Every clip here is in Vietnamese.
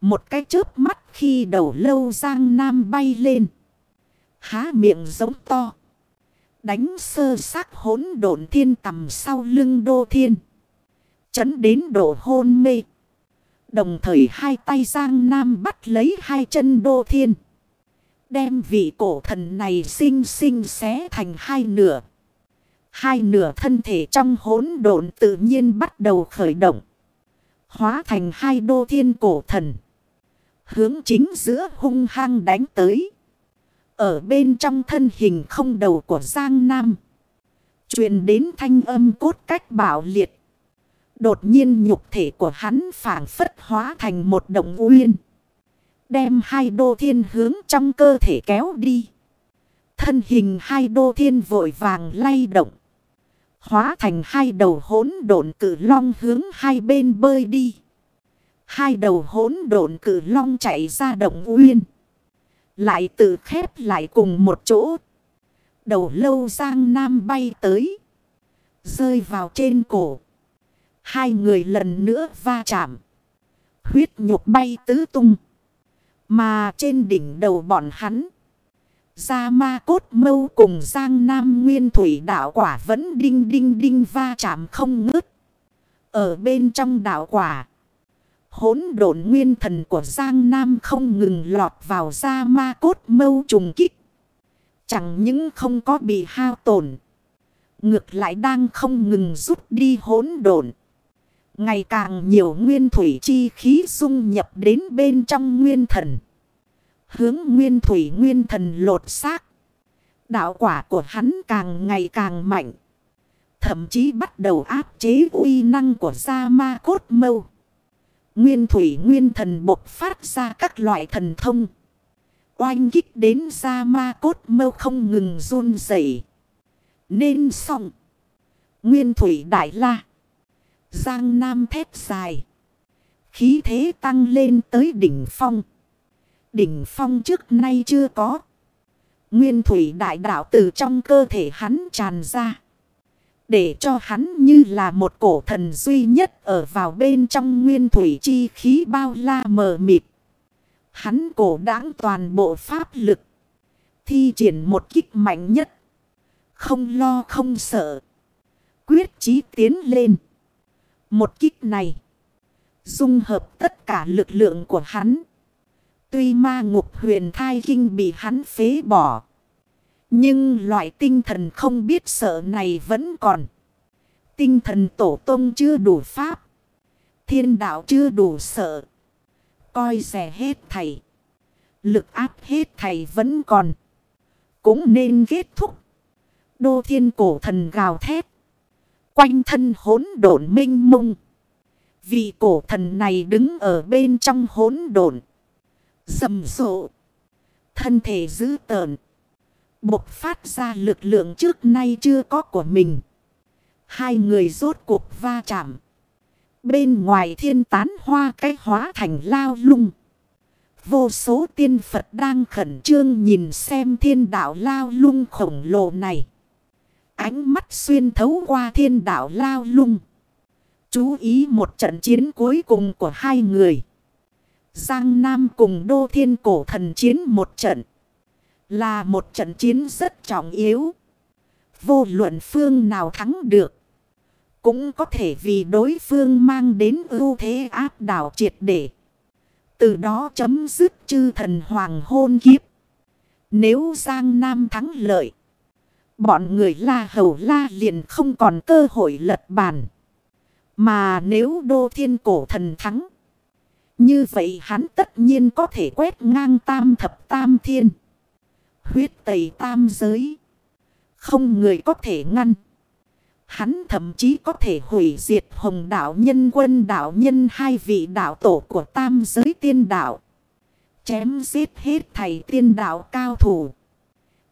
Một cái chớp mắt khi đầu lâu Giang Nam bay lên. Há miệng giống to. Đánh sơ xác hỗn độn thiên tầm sau lưng đô thiên. Chấn đến độ hôn mê. Đồng thời hai tay Giang Nam bắt lấy hai chân đô thiên. Đem vị cổ thần này xinh xinh xé thành hai nửa. Hai nửa thân thể trong hỗn độn tự nhiên bắt đầu khởi động. Hóa thành hai đô thiên cổ thần. Hướng chính giữa hung hăng đánh tới. Ở bên trong thân hình không đầu của Giang Nam. truyền đến thanh âm cốt cách bảo liệt. Đột nhiên nhục thể của hắn phản phất hóa thành một động uyên. Đem hai đô thiên hướng trong cơ thể kéo đi. Thân hình hai đô thiên vội vàng lay động. Hóa thành hai đầu hỗn độn cử long hướng hai bên bơi đi. Hai đầu hỗn độn cử long chạy ra động uyên. Lại tự khép lại cùng một chỗ. Đầu lâu giang nam bay tới. Rơi vào trên cổ. Hai người lần nữa va chạm. Huyết nhục bay tứ tung. Mà trên đỉnh đầu bọn hắn. Gia ma cốt mâu cùng Giang Nam Nguyên Thủy đảo quả vẫn đinh đinh đinh va chạm không ngớt. Ở bên trong đảo quả. Hốn độn nguyên thần của Giang Nam không ngừng lọt vào Gia ma cốt mâu trùng kích. Chẳng những không có bị hao tổn. Ngược lại đang không ngừng rút đi hốn độn. Ngày càng nhiều nguyên thủy chi khí dung nhập đến bên trong nguyên thần. Hướng nguyên thủy nguyên thần lột xác. Đạo quả của hắn càng ngày càng mạnh. Thậm chí bắt đầu áp chế uy năng của Gia Ma Cốt Mâu. Nguyên thủy nguyên thần bộc phát ra các loại thần thông. Oanh kích đến ra Ma Cốt Mâu không ngừng run rẩy Nên xong. Nguyên thủy đại la. Giang Nam thép dài. Khí thế tăng lên tới đỉnh phong. Đỉnh phong trước nay chưa có. Nguyên thủy đại đạo từ trong cơ thể hắn tràn ra. Để cho hắn như là một cổ thần duy nhất ở vào bên trong nguyên thủy chi khí bao la mờ mịt. Hắn cổ đáng toàn bộ pháp lực. Thi triển một kích mạnh nhất. Không lo, không sợ. Quyết chí tiến lên. Một kích này. Dung hợp tất cả lực lượng của hắn. Tuy ma ngục huyền thai kinh bị hắn phế bỏ. Nhưng loại tinh thần không biết sợ này vẫn còn. Tinh thần tổ tông chưa đủ pháp. Thiên đạo chưa đủ sợ. Coi rẻ hết thầy. Lực áp hết thầy vẫn còn. Cũng nên kết thúc. Đô thiên cổ thần gào thét. Quanh thân hốn độn minh mông. Vị cổ thần này đứng ở bên trong hốn độn. Dầm rộ. Thân thể dữ tợn. Bộc phát ra lực lượng trước nay chưa có của mình. Hai người rốt cuộc va chạm. Bên ngoài thiên tán hoa cái hóa thành lao lung. Vô số tiên Phật đang khẩn trương nhìn xem thiên đạo lao lung khổng lồ này. Ánh mắt xuyên thấu qua thiên đạo lao lung. Chú ý một trận chiến cuối cùng của hai người. Giang Nam cùng Đô Thiên Cổ Thần chiến một trận. Là một trận chiến rất trọng yếu. Vô luận phương nào thắng được. Cũng có thể vì đối phương mang đến ưu thế áp đảo triệt để. Từ đó chấm dứt chư thần hoàng hôn kiếp. Nếu Giang Nam thắng lợi. Bọn người la hầu la liền không còn cơ hội lật bàn. Mà nếu đô thiên cổ thần thắng. Như vậy hắn tất nhiên có thể quét ngang tam thập tam thiên. Huyết tẩy tam giới. Không người có thể ngăn. Hắn thậm chí có thể hủy diệt hồng đạo nhân, quân đạo nhân, hai vị đạo tổ của tam giới tiên đạo. Chém giết hết thầy tiên đạo cao thủ.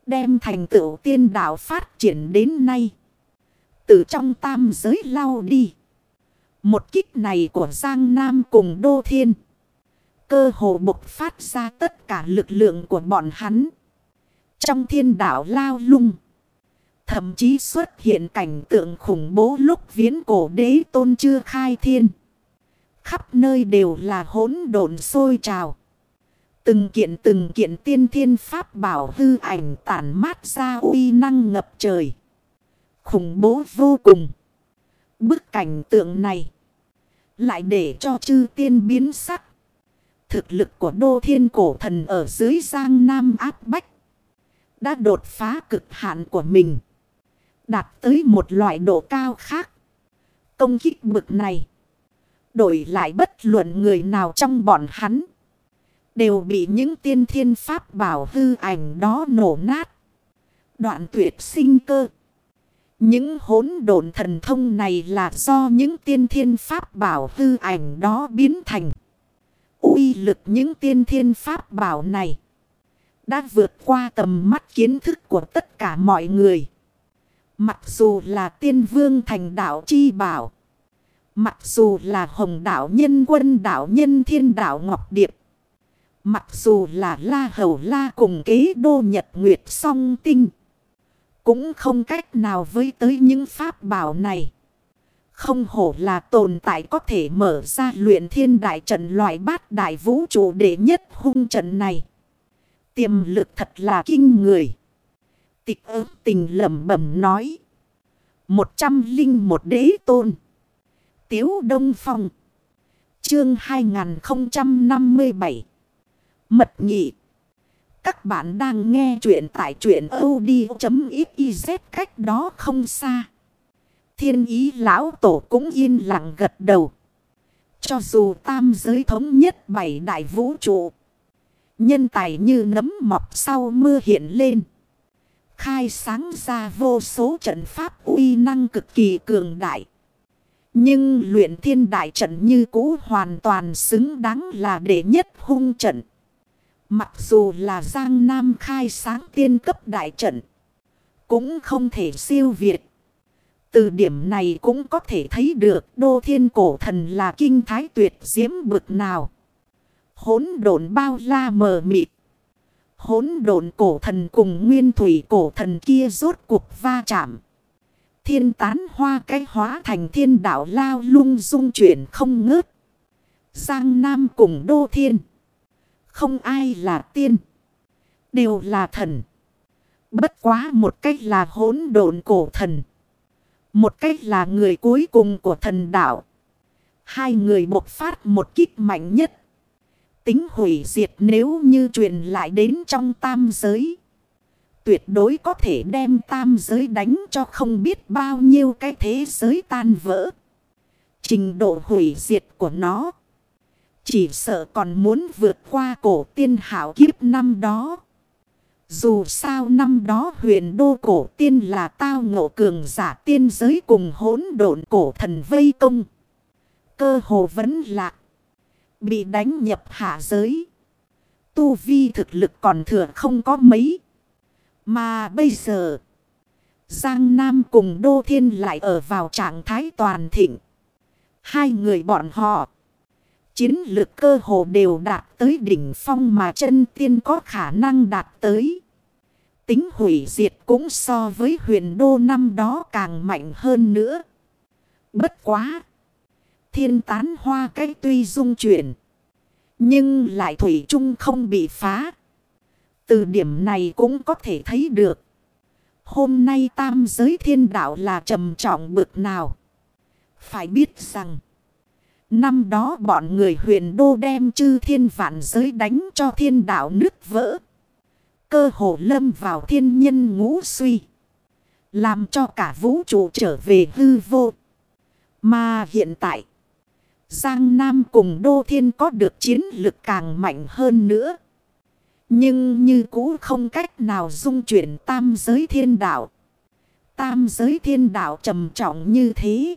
Đem thành tựu tiên đạo phát triển đến nay. Từ trong tam giới lao đi. Một kích này của Giang Nam cùng Đô Thiên. Cơ hồ bộc phát ra tất cả lực lượng của bọn hắn. Trong thiên đảo lao lung. Thậm chí xuất hiện cảnh tượng khủng bố lúc viễn cổ đế tôn chưa khai thiên. Khắp nơi đều là hỗn độn sôi trào. Từng kiện từng kiện tiên thiên pháp bảo hư ảnh tản mát ra uy năng ngập trời. Khủng bố vô cùng. Bức cảnh tượng này lại để cho chư tiên biến sắc. Thực lực của đô thiên cổ thần ở dưới giang nam áp bách. Đã đột phá cực hạn của mình. Đạt tới một loại độ cao khác. Công kích bực này. Đổi lại bất luận người nào trong bọn hắn. Đều bị những tiên thiên pháp bảo hư ảnh đó nổ nát. Đoạn tuyệt sinh cơ. Những hỗn độn thần thông này là do những tiên thiên pháp bảo hư ảnh đó biến thành. uy lực những tiên thiên pháp bảo này đã vượt qua tầm mắt kiến thức của tất cả mọi người. Mặc dù là tiên vương thành đạo chi bảo. Mặc dù là hồng đạo nhân, quân đạo nhân, thiên đạo ngọc điệp. Mặc dù là la hầu la cùng kế đô nhật nguyệt song tinh. Cũng không cách nào với tới những pháp bảo này. Không hổ là tồn tại có thể mở ra luyện thiên đại trận loại bát đại vũ trụ đệ nhất hung trận này. Tiềm lực thật là kinh người. Tịch ớt tình lẩm bẩm nói. Một trăm linh một đế tôn. Tiếu Đông Phong. Chương 2057. Mật nhị. Các bạn đang nghe chuyện tại chuyện od.xyz cách đó không xa. Thiên ý lão tổ cũng yên lặng gật đầu. Cho dù tam giới thống nhất bảy đại vũ trụ. Nhân tài như nấm mọc sau mưa hiện lên. Khai sáng ra vô số trận pháp uy năng cực kỳ cường đại. Nhưng luyện thiên đại trận như cũ hoàn toàn xứng đáng là đệ nhất hung trận. Mặc dù là Giang Nam khai sáng tiên cấp đại trận. Cũng không thể siêu việt. Từ điểm này cũng có thể thấy được đô thiên cổ thần là kinh thái tuyệt diễm bực nào. Hốn độn bao la mờ mịt. Hốn độn cổ thần cùng nguyên thủy cổ thần kia rốt cuộc va chạm. Thiên tán hoa cái hóa thành thiên đạo lao lung dung chuyển không ngớt. Giang Nam cùng đô thiên. Không ai là tiên. Đều là thần. Bất quá một cách là hỗn độn cổ thần. Một cách là người cuối cùng của thần đạo. Hai người bộc phát một kích mạnh nhất. Tính hủy diệt nếu như truyền lại đến trong tam giới. Tuyệt đối có thể đem tam giới đánh cho không biết bao nhiêu cái thế giới tan vỡ. Trình độ hủy diệt của nó. Chỉ sợ còn muốn vượt qua cổ tiên hảo kiếp năm đó. Dù sao năm đó huyền đô cổ tiên là tao ngộ cường giả tiên giới cùng hỗn độn cổ thần vây công. Cơ hồ vẫn lạc. Bị đánh nhập hạ giới. Tu vi thực lực còn thừa không có mấy. Mà bây giờ. Giang Nam cùng Đô Thiên lại ở vào trạng thái toàn thịnh. Hai người bọn họ. Chiến lược cơ hồ đều đạt tới đỉnh phong mà chân tiên có khả năng đạt tới. Tính hủy diệt cũng so với huyền đô năm đó càng mạnh hơn nữa. Bất quá. Thiên tán hoa cái tuy dung chuyển. Nhưng lại thủy chung không bị phá. Từ điểm này cũng có thể thấy được. Hôm nay tam giới thiên đạo là trầm trọng bực nào. Phải biết rằng. Năm đó bọn người huyền đô đem chư thiên vạn giới đánh cho thiên đạo nứt vỡ. Cơ hồ lâm vào thiên nhân ngũ suy. Làm cho cả vũ trụ trở về hư vô. Mà hiện tại. Giang Nam cùng Đô Thiên có được chiến lực càng mạnh hơn nữa. Nhưng như cũ không cách nào dung chuyển tam giới thiên đạo. Tam giới thiên đạo trầm trọng như thế.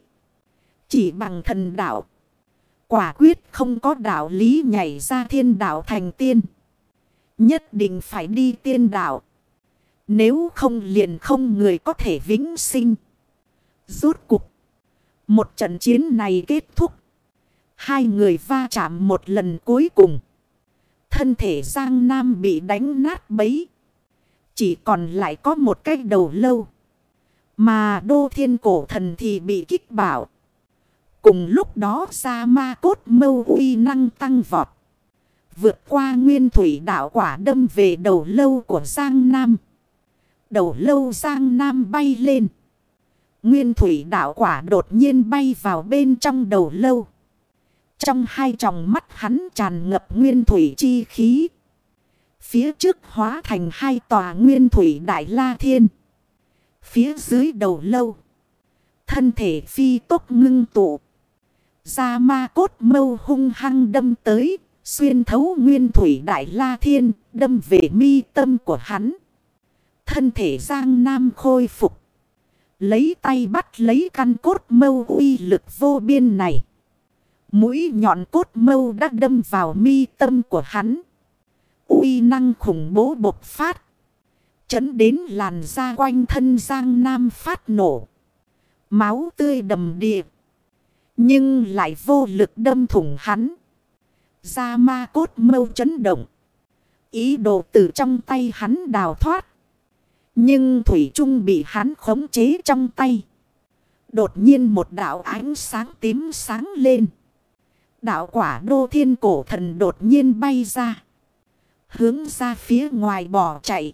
Chỉ bằng thần đạo. Quả quyết không có đạo lý nhảy ra thiên đạo thành tiên. Nhất định phải đi tiên đạo. Nếu không liền không người có thể vĩnh sinh. Rốt cục. Một trận chiến này kết thúc. Hai người va chạm một lần cuối cùng. Thân thể Giang Nam bị đánh nát bấy. Chỉ còn lại có một cái đầu lâu. Mà đô thiên cổ thần thì bị kích bảo. Cùng lúc đó ra ma cốt mâu uy năng tăng vọt. Vượt qua nguyên thủy đảo quả đâm về đầu lâu của Giang Nam. Đầu lâu Giang Nam bay lên. Nguyên thủy đảo quả đột nhiên bay vào bên trong đầu lâu. Trong hai tròng mắt hắn tràn ngập nguyên thủy chi khí. Phía trước hóa thành hai tòa nguyên thủy đại la thiên. Phía dưới đầu lâu. Thân thể phi tốc ngưng tụ. Ra ma cốt mâu hung hăng đâm tới. Xuyên thấu nguyên thủy đại la thiên. Đâm về mi tâm của hắn. Thân thể giang nam khôi phục. Lấy tay bắt lấy căn cốt mâu uy lực vô biên này. Mũi nhọn cốt mâu đã đâm vào mi tâm của hắn. uy năng khủng bố bộc phát. Chấn đến làn da quanh thân Giang Nam phát nổ. Máu tươi đầm địa. Nhưng lại vô lực đâm thủng hắn. Da ma cốt mâu chấn động. Ý đồ từ trong tay hắn đào thoát. Nhưng Thủy Trung bị hắn khống chế trong tay. Đột nhiên một đạo ánh sáng tím sáng lên. Đạo quả đô thiên cổ thần đột nhiên bay ra. Hướng ra phía ngoài bỏ chạy.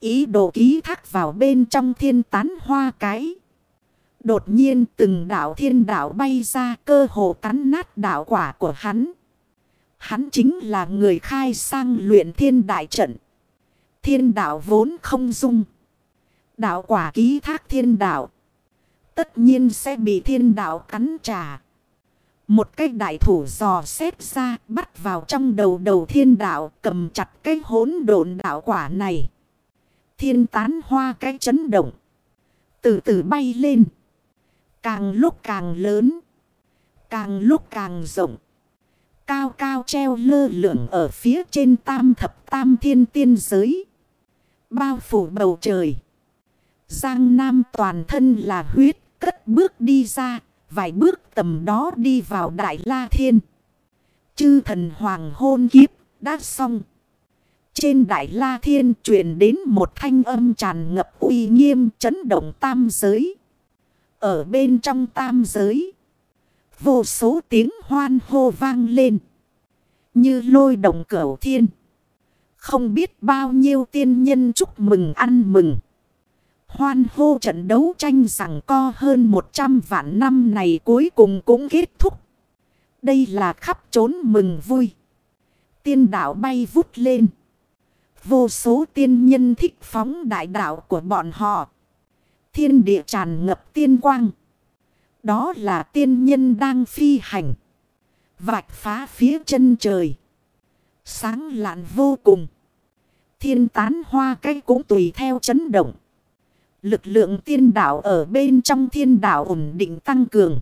Ý đồ ký thác vào bên trong thiên tán hoa cái. Đột nhiên từng đạo thiên đạo bay ra cơ hồ cắn nát đạo quả của hắn. Hắn chính là người khai sang luyện thiên đại trận. Thiên đạo vốn không dung. Đạo quả ký thác thiên đạo. Tất nhiên sẽ bị thiên đạo cắn trả. Một cái đại thủ dò xếp ra, bắt vào trong đầu đầu thiên đạo, cầm chặt cái hỗn độn đạo quả này. Thiên tán hoa cái chấn động. Từ từ bay lên. Càng lúc càng lớn. Càng lúc càng rộng. Cao cao treo lơ lửng ở phía trên tam thập tam thiên tiên giới. Bao phủ bầu trời. Giang Nam toàn thân là huyết, cất bước đi ra vài bước tầm đó đi vào Đại La Thiên. Chư thần hoàng hôn kiếp, đã xong. Trên Đại La Thiên truyền đến một thanh âm tràn ngập uy nghiêm chấn động tam giới. Ở bên trong tam giới, vô số tiếng hoan hô vang lên. Như lôi động cửu thiên. Không biết bao nhiêu tiên nhân chúc mừng ăn mừng. Hoan hô trận đấu tranh rằng co hơn 100 vạn năm này cuối cùng cũng kết thúc. Đây là khắp trốn mừng vui. Tiên đạo bay vút lên. Vô số tiên nhân thích phóng đại đạo của bọn họ. Thiên địa tràn ngập tiên quang. Đó là tiên nhân đang phi hành. Vạch phá phía chân trời. Sáng lạn vô cùng. Thiên tán hoa cây cũng tùy theo chấn động. Lực lượng tiên đạo ở bên trong thiên đạo ổn định tăng cường.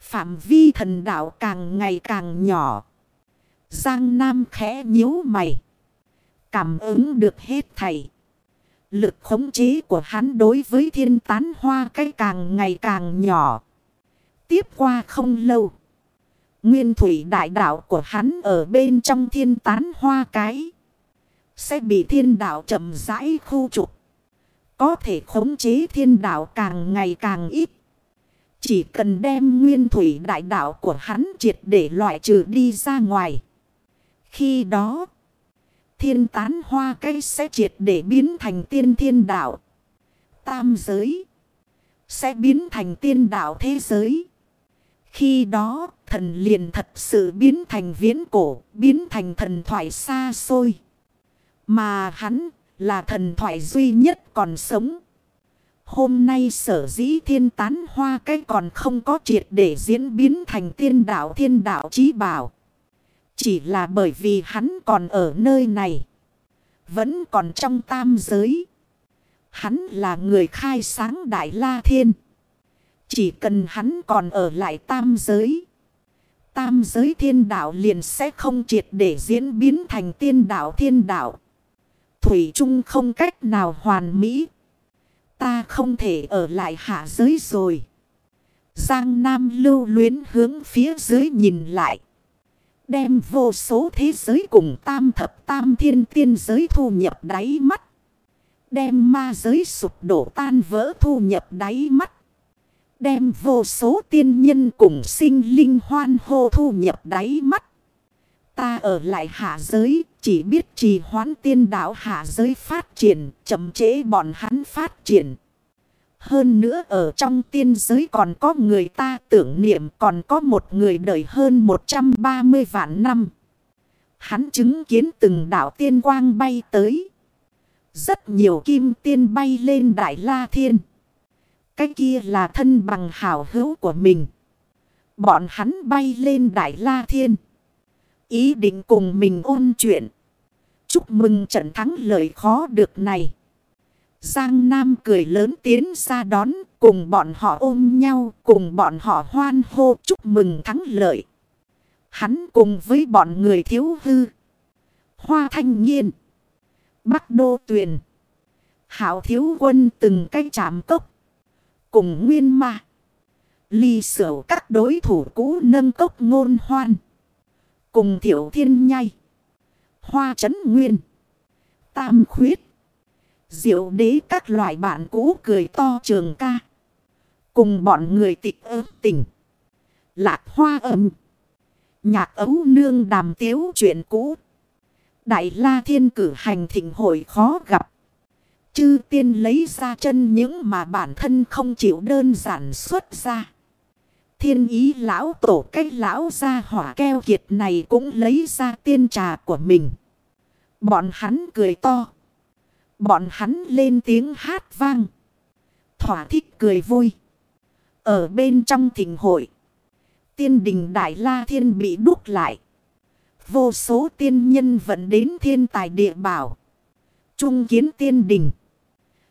Phạm vi thần đạo càng ngày càng nhỏ. Giang Nam khẽ nhíu mày. Cảm ứng được hết thầy. Lực khống chế của hắn đối với thiên tán hoa cái càng ngày càng nhỏ. Tiếp qua không lâu. Nguyên thủy đại đạo của hắn ở bên trong thiên tán hoa cái. Sẽ bị thiên đạo chậm rãi khu trục. Có thể khống chế thiên đạo càng ngày càng ít. Chỉ cần đem nguyên thủy đại đạo của hắn triệt để loại trừ đi ra ngoài. Khi đó, thiên tán hoa cây sẽ triệt để biến thành tiên thiên đạo. Tam giới sẽ biến thành tiên đạo thế giới. Khi đó, thần liền thật sự biến thành viễn cổ, biến thành thần thoại xa xôi. Mà hắn là thần thoại duy nhất còn sống. Hôm nay sở dĩ thiên tán hoa cái còn không có triệt để diễn biến thành tiên đạo thiên đạo trí bảo. Chỉ là bởi vì hắn còn ở nơi này. Vẫn còn trong tam giới. Hắn là người khai sáng đại la thiên. Chỉ cần hắn còn ở lại tam giới. Tam giới thiên đạo liền sẽ không triệt để diễn biến thành tiên đạo thiên đạo. Thủy chung không cách nào hoàn mỹ. Ta không thể ở lại hạ giới rồi. Giang Nam lưu luyến hướng phía dưới nhìn lại. Đem vô số thế giới cùng tam thập tam thiên tiên giới thu nhập đáy mắt. Đem ma giới sụp đổ tan vỡ thu nhập đáy mắt. Đem vô số tiên nhân cùng sinh linh hoan hô thu nhập đáy mắt. Ta ở lại hạ giới, chỉ biết trì hoãn tiên đạo hạ giới phát triển, chậm chế bọn hắn phát triển. Hơn nữa ở trong tiên giới còn có người ta tưởng niệm còn có một người đời hơn 130 vạn năm. Hắn chứng kiến từng đảo tiên quang bay tới. Rất nhiều kim tiên bay lên Đại La Thiên. Cái kia là thân bằng hảo hữu của mình. Bọn hắn bay lên Đại La Thiên. Ý định cùng mình ôn chuyện. Chúc mừng trận thắng lợi khó được này. Giang Nam cười lớn tiến ra đón, cùng bọn họ ôm nhau, cùng bọn họ hoan hô chúc mừng thắng lợi. Hắn cùng với bọn người thiếu hư. Hoa thanh nhiên. Bắc đô tuyền. Hảo thiếu quân từng cái chạm cốc. Cùng nguyên ma. Ly sửa các đối thủ cũ nâng cốc ngôn hoan. Cùng thiểu thiên nhai. Hoa chấn nguyên. Tam khuyết. Diệu đế các loại bạn cũ cười to trường ca. Cùng bọn người tịch ơ tỉnh. Lạc hoa âm. Nhạc ấu nương đàm tiếu chuyện cũ. Đại la thiên cử hành thịnh hội khó gặp. Chư tiên lấy ra chân những mà bản thân không chịu đơn giản xuất ra. Thiên ý lão tổ cách lão ra hỏa keo kiệt này cũng lấy ra tiên trà của mình. Bọn hắn cười to. Bọn hắn lên tiếng hát vang. Thỏa thích cười vui. Ở bên trong thỉnh hội. Tiên đình Đại La Thiên bị đúc lại. Vô số tiên nhân vẫn đến thiên tài địa bảo. Trung kiến tiên đình.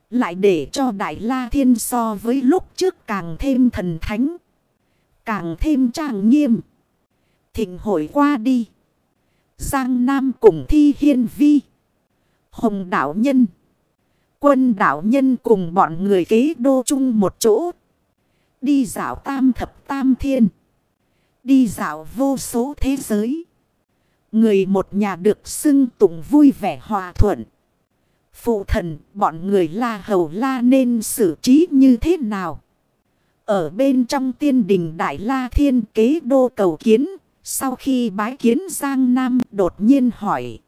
Lại để cho Đại La Thiên so với lúc trước càng thêm thần thánh. Càng thêm trang nghiêm. Thịnh hội qua đi. Giang Nam cùng thi hiên vi. Hồng đạo nhân. Quân đạo nhân cùng bọn người kế đô chung một chỗ. Đi dạo tam thập tam thiên. Đi dạo vô số thế giới. Người một nhà được xưng tụng vui vẻ hòa thuận. Phụ thần, bọn người la hầu la nên xử trí như thế nào? Ở bên trong tiên đình Đại La Thiên kế đô cầu kiến. Sau khi bái kiến Giang Nam, đột nhiên hỏi.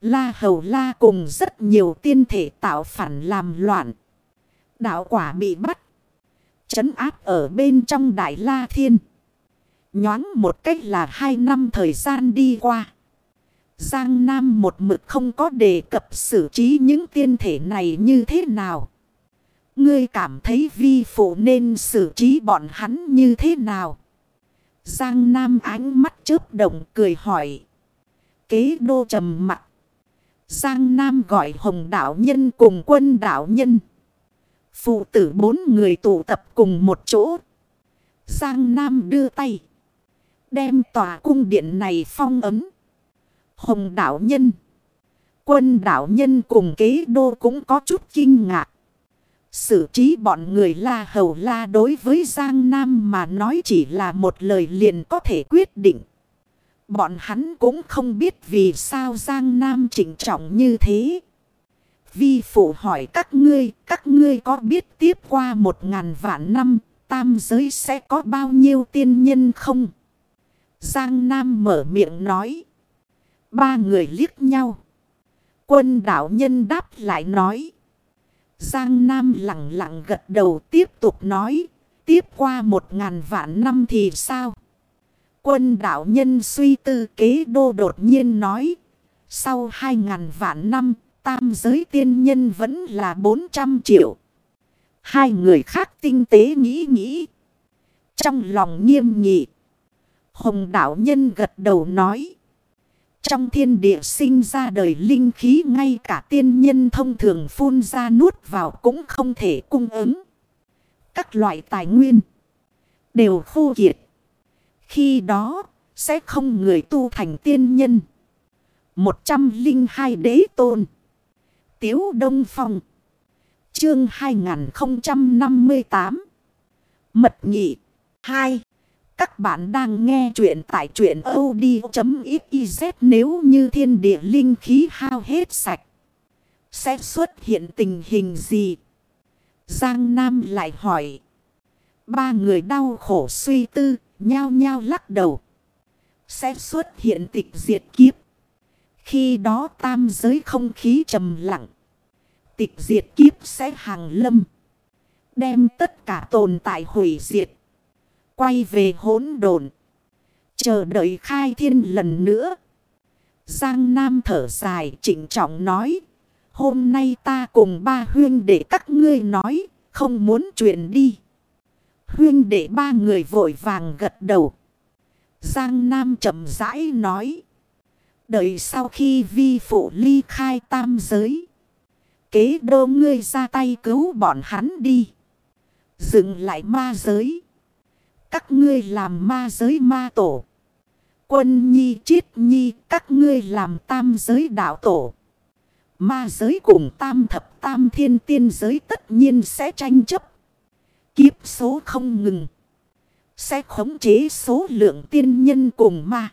La hầu la cùng rất nhiều tiên thể tạo phản làm loạn. Đạo quả bị bắt. Chấn áp ở bên trong Đại La Thiên. Nhoáng một cách là hai năm thời gian đi qua. Giang Nam một mực không có đề cập xử trí những tiên thể này như thế nào. Ngươi cảm thấy vi phụ nên xử trí bọn hắn như thế nào? Giang Nam ánh mắt chớp động cười hỏi. Kế đô trầm mặt. Giang Nam gọi hồng đạo nhân cùng quân đạo nhân. Phụ tử bốn người tụ tập cùng một chỗ. Giang Nam đưa tay. Đem tòa cung điện này phong ấm. Hồng đạo nhân. Quân đạo nhân cùng kế đô cũng có chút kinh ngạc sử trí bọn người la hầu la đối với Giang Nam mà nói chỉ là một lời liền có thể quyết định. Bọn hắn cũng không biết vì sao Giang Nam chỉnh trọng như thế. Vi phụ hỏi các ngươi, các ngươi có biết tiếp qua một ngàn vạn năm, tam giới sẽ có bao nhiêu tiên nhân không? Giang Nam mở miệng nói. Ba người liếc nhau. Quân đảo nhân đáp lại nói. Giang Nam lặng lặng gật đầu tiếp tục nói. Tiếp qua một ngàn vạn năm thì sao? Quân đạo nhân suy tư kế đô đột nhiên nói. Sau hai ngàn vạn năm, tam giới tiên nhân vẫn là bốn trăm triệu. Hai người khác tinh tế nghĩ nghĩ. Trong lòng nghiêm nghị. Hồng đạo nhân gật đầu nói. Trong thiên địa sinh ra đời linh khí, ngay cả tiên nhân thông thường phun ra nuốt vào cũng không thể cung ứng. Các loại tài nguyên đều khô kiệt. Khi đó, sẽ không người tu thành tiên nhân. 102 đế tôn. Tiếu Đông Phong. Chương 2058. Mật nhị 2. Các bạn đang nghe chuyện tại chuyện od.xyz nếu như thiên địa linh khí hao hết sạch. Sẽ xuất hiện tình hình gì? Giang Nam lại hỏi. Ba người đau khổ suy tư, nhao nhao lắc đầu. Sẽ xuất hiện tịch diệt kiếp. Khi đó tam giới không khí trầm lặng. Tịch diệt kiếp sẽ hàng lâm. Đem tất cả tồn tại hủy diệt. Quay về hỗn độn Chờ đợi khai thiên lần nữa. Giang Nam thở dài trịnh trọng nói. Hôm nay ta cùng ba huyên để các ngươi nói. Không muốn chuyện đi. Huyên để ba người vội vàng gật đầu. Giang Nam chậm rãi nói. Đợi sau khi vi phụ ly khai tam giới. Kế đô ngươi ra tay cứu bọn hắn đi. Dừng lại ma giới. Các ngươi làm ma giới ma tổ. Quân nhi triết nhi, các ngươi làm tam giới đạo tổ. Ma giới cùng tam thập tam thiên tiên giới tất nhiên sẽ tranh chấp. Kiếp số không ngừng. Sẽ khống chế số lượng tiên nhân cùng ma.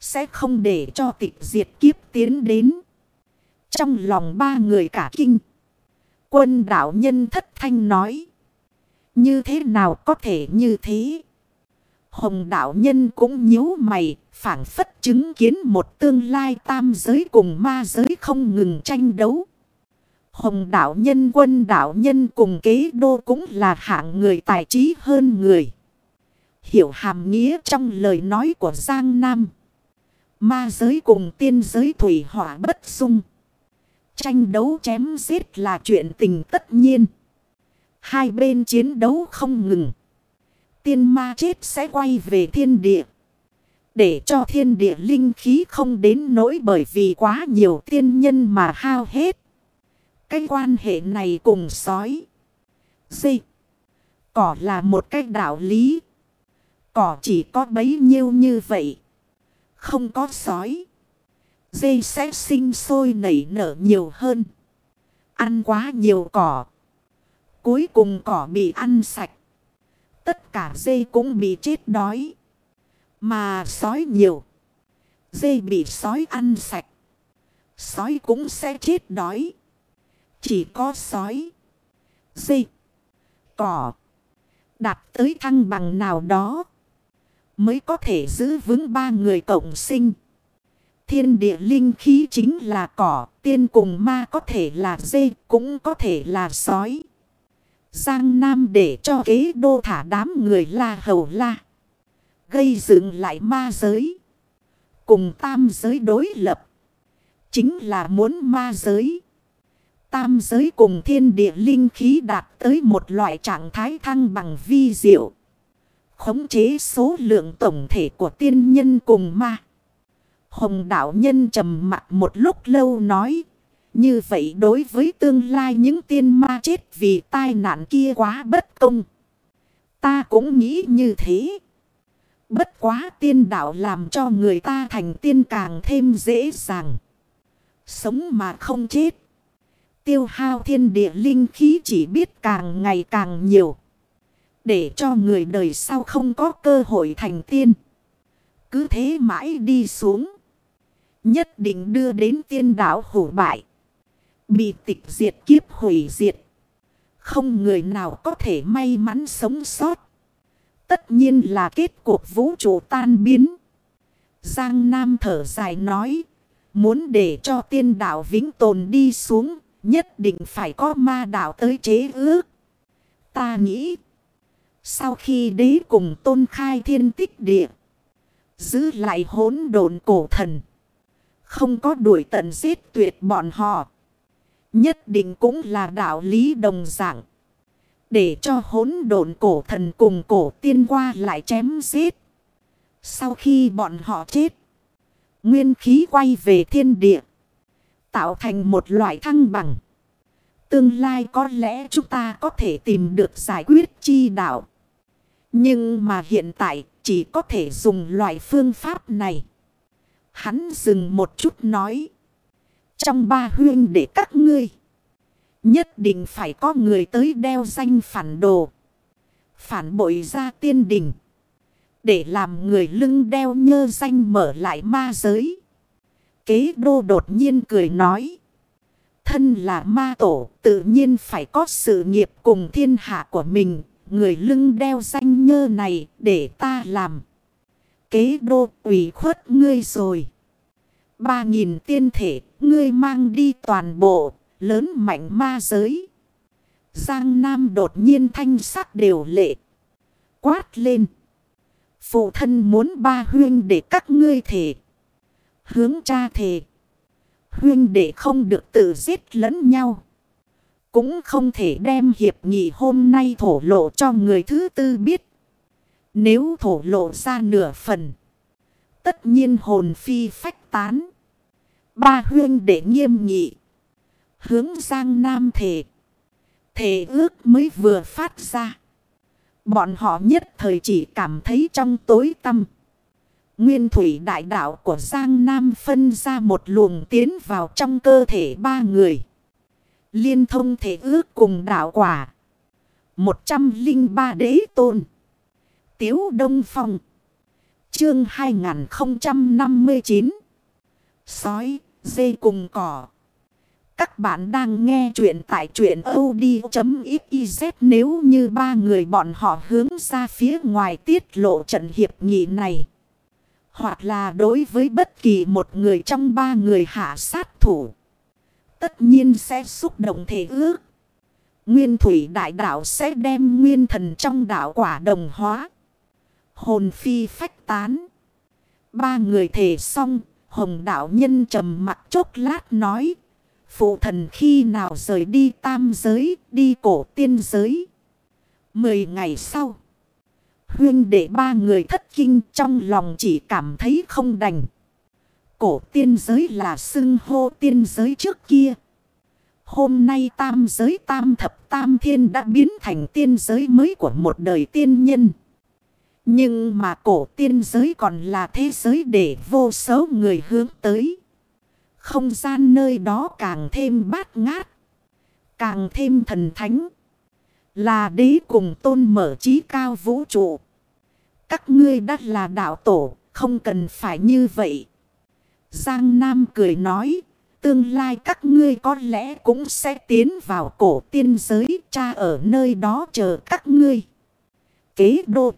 Sẽ không để cho tịch diệt kiếp tiến đến. Trong lòng ba người cả kinh. Quân đạo nhân thất thanh nói. Như thế nào có thể như thế? Hồng đạo nhân cũng nhíu mày, phản phất chứng kiến một tương lai tam giới cùng ma giới không ngừng tranh đấu. Hồng đạo nhân quân đạo nhân cùng kế đô cũng là hạng người tài trí hơn người. Hiểu hàm nghĩa trong lời nói của Giang Nam. Ma giới cùng tiên giới thủy hỏa bất dung. Tranh đấu chém giết là chuyện tình tất nhiên. Hai bên chiến đấu không ngừng. Tiên ma chết sẽ quay về thiên địa. Để cho thiên địa linh khí không đến nỗi bởi vì quá nhiều tiên nhân mà hao hết. Cái quan hệ này cùng sói. Dê. Cỏ là một cái đạo lý. Cỏ chỉ có bấy nhiêu như vậy. Không có sói. Dê sẽ sinh sôi nảy nở nhiều hơn. Ăn quá nhiều cỏ. Cuối cùng cỏ bị ăn sạch. Tất cả dê cũng bị chết đói. Mà sói nhiều. Dê bị sói ăn sạch. Sói cũng sẽ chết đói. Chỉ có sói. Dê. Cỏ. Đạt tới thăng bằng nào đó. Mới có thể giữ vững ba người cộng sinh. Thiên địa linh khí chính là cỏ. Tiên cùng ma có thể là dê. Cũng có thể là sói. Giang Nam để cho kế đô thả đám người la hầu la. Gây dựng lại ma giới. Cùng tam giới đối lập. Chính là muốn ma giới. Tam giới cùng thiên địa linh khí đạt tới một loại trạng thái thăng bằng vi diệu. Khống chế số lượng tổng thể của tiên nhân cùng ma. Hồng đạo nhân trầm mặt một lúc lâu nói. Như vậy đối với tương lai những tiên ma chết vì tai nạn kia quá bất công. Ta cũng nghĩ như thế. Bất quá tiên đạo làm cho người ta thành tiên càng thêm dễ dàng. Sống mà không chết. Tiêu hao thiên địa linh khí chỉ biết càng ngày càng nhiều. Để cho người đời sau không có cơ hội thành tiên. Cứ thế mãi đi xuống. Nhất định đưa đến tiên đạo hủ bại. Bị tịch diệt kiếp hủy diệt. Không người nào có thể may mắn sống sót. Tất nhiên là kết cuộc vũ trụ tan biến. Giang Nam thở dài nói. Muốn để cho tiên đạo vĩnh tồn đi xuống. Nhất định phải có ma đạo tới chế ước. Ta nghĩ. Sau khi đế cùng tôn khai thiên tích địa. Giữ lại hỗn đồn cổ thần. Không có đuổi tận giết tuyệt bọn họ. Nhất định cũng là đạo lý đồng dạng. Để cho hỗn độn cổ thần cùng cổ tiên qua lại chém giết. Sau khi bọn họ chết. Nguyên khí quay về thiên địa. Tạo thành một loại thăng bằng. Tương lai có lẽ chúng ta có thể tìm được giải quyết chi đạo. Nhưng mà hiện tại chỉ có thể dùng loại phương pháp này. Hắn dừng một chút nói. Trong ba huyên để các ngươi. Nhất định phải có người tới đeo danh phản đồ. Phản bội ra tiên đình. Để làm người lưng đeo nhơ danh mở lại ma giới. Kế đô đột nhiên cười nói. Thân là ma tổ tự nhiên phải có sự nghiệp cùng thiên hạ của mình. người lưng đeo danh nhơ này để ta làm. Kế đô ủy khuất ngươi rồi. Ba nghìn tiên thể, ngươi mang đi toàn bộ, lớn mạnh ma giới. Giang Nam đột nhiên thanh sắc đều lệ. Quát lên. Phụ thân muốn ba huyên để các ngươi thể. Hướng cha thể. Huyên để không được tự giết lẫn nhau. Cũng không thể đem hiệp nghị hôm nay thổ lộ cho người thứ tư biết. Nếu thổ lộ ra nửa phần. Tất nhiên hồn phi phách tán. Ba huyên để nghiêm nghị. Hướng sang nam thể. Thể ước mới vừa phát ra. Bọn họ nhất thời chỉ cảm thấy trong tối tâm. Nguyên thủy đại đạo của Giang Nam phân ra một luồng tiến vào trong cơ thể ba người. Liên thông thể ước cùng đạo quả. 103 đế tôn. Tiếu Đông Phong. Chương 2059. Sói, dây cùng cỏ. Các bạn đang nghe chuyện tại chuyện od.xyz nếu như ba người bọn họ hướng ra phía ngoài tiết lộ trận hiệp nghị này. Hoặc là đối với bất kỳ một người trong ba người hạ sát thủ. Tất nhiên sẽ xúc động thể ước. Nguyên thủy đại đạo sẽ đem nguyên thần trong đạo quả đồng hóa. Hồn phi phách tán. Ba người thể xong, hồng đạo nhân trầm mặt chốc lát nói. Phụ thần khi nào rời đi tam giới, đi cổ tiên giới. Mười ngày sau. Huyên để ba người thất kinh trong lòng chỉ cảm thấy không đành. Cổ tiên giới là xưng hô tiên giới trước kia. Hôm nay tam giới tam thập tam thiên đã biến thành tiên giới mới của một đời tiên nhân. Nhưng mà cổ tiên giới còn là thế giới để vô số người hướng tới. Không gian nơi đó càng thêm bát ngát. Càng thêm thần thánh. Là đế cùng tôn mở trí cao vũ trụ. Các ngươi đã là đạo tổ, không cần phải như vậy. Giang Nam cười nói, tương lai các ngươi có lẽ cũng sẽ tiến vào cổ tiên giới, cha ở nơi đó chờ các ngươi. Kế đô,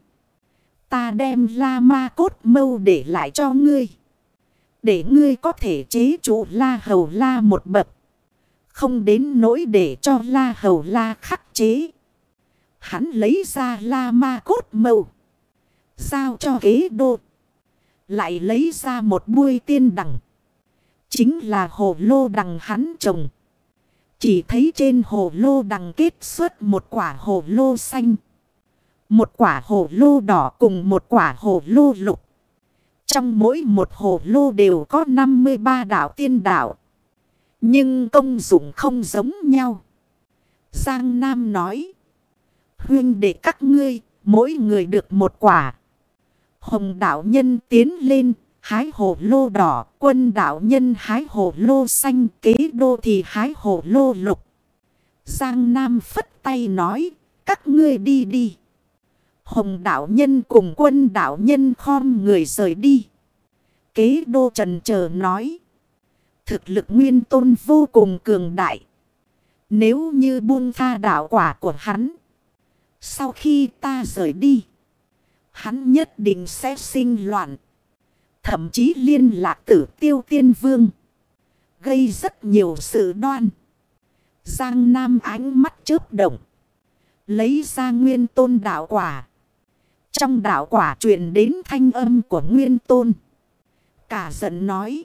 ta đem la ma cốt mâu để lại cho ngươi. Để ngươi có thể chế trụ la hầu la một bậc. Không đến nỗi để cho la hầu la khắc chế. Hắn lấy ra la ma cốt mâu. Giao cho kế đô. Lại lấy ra một buôi tiên đằng. Chính là hồ lô đằng hắn trồng. Chỉ thấy trên hồ lô đằng kết xuất một quả hồ lô xanh. Một quả hồ lô đỏ cùng một quả hồ lô lục. Trong mỗi một hồ lô đều có 53 đạo tiên đạo. Nhưng công dụng không giống nhau. Giang Nam nói. Huyên để các ngươi, mỗi người được một quả. Hồng đạo nhân tiến lên, hái hồ lô đỏ, quân đạo nhân hái hồ lô xanh, kế đô thì hái hồ lô lục. Giang Nam phất tay nói, các ngươi đi đi. Hồng đạo nhân cùng quân đạo nhân khom người rời đi. Kế đô trần chờ nói. Thực lực nguyên tôn vô cùng cường đại. Nếu như buông tha đạo quả của hắn. Sau khi ta rời đi. Hắn nhất định sẽ sinh loạn. Thậm chí liên lạc tử tiêu tiên vương. Gây rất nhiều sự đoan. Giang Nam ánh mắt chớp động. Lấy ra nguyên tôn đạo quả. Trong đạo quả truyền đến thanh âm của nguyên tôn. Cả giận nói.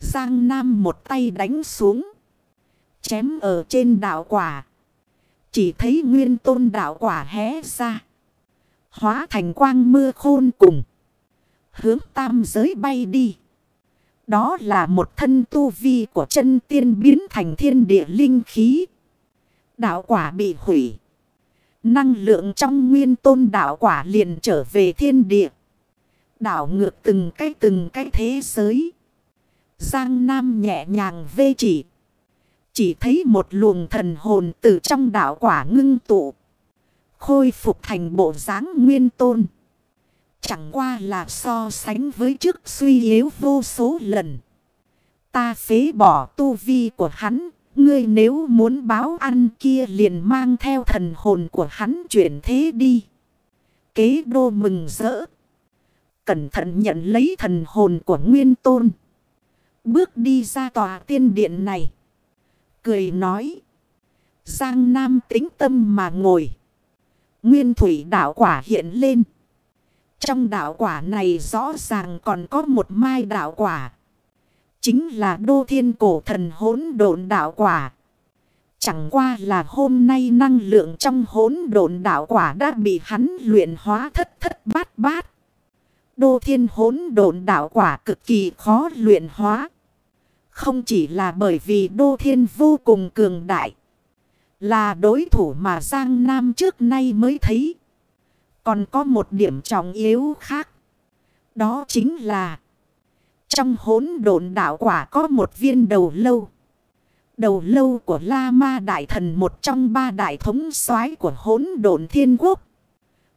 Giang Nam một tay đánh xuống. Chém ở trên đạo quả. Chỉ thấy nguyên tôn đạo quả hé ra. Hóa thành quang mưa khôn cùng. Hướng tam giới bay đi. Đó là một thân tu vi của chân tiên biến thành thiên địa linh khí. Đạo quả bị hủy. Năng lượng trong nguyên tôn đạo quả liền trở về thiên địa. Đảo ngược từng cái từng cái thế giới. Giang Nam nhẹ nhàng vê chỉ. Chỉ thấy một luồng thần hồn từ trong đảo quả ngưng tụ. Khôi phục thành bộ dáng nguyên tôn. Chẳng qua là so sánh với trước suy yếu vô số lần. Ta phế bỏ tu vi của hắn, Ngươi nếu muốn báo ăn kia liền mang theo thần hồn của hắn chuyển thế đi. Kế đô mừng rỡ. Cẩn thận nhận lấy thần hồn của Nguyên Tôn. Bước đi ra tòa tiên điện này. Cười nói. Giang Nam tính tâm mà ngồi. Nguyên thủy đạo quả hiện lên. Trong đạo quả này rõ ràng còn có một mai đạo quả. Chính là đô thiên cổ thần hỗn độn đạo quả. Chẳng qua là hôm nay năng lượng trong hỗn độn đạo quả đã bị hắn luyện hóa thất thất bát bát. Đô thiên hỗn độn đạo quả cực kỳ khó luyện hóa. Không chỉ là bởi vì đô thiên vô cùng cường đại. Là đối thủ mà Giang Nam trước nay mới thấy. Còn có một điểm trọng yếu khác. Đó chính là. Trong hỗn độn đạo quả có một viên đầu lâu. Đầu lâu của La Ma Đại Thần, một trong ba đại thống soái của hỗn độn thiên quốc.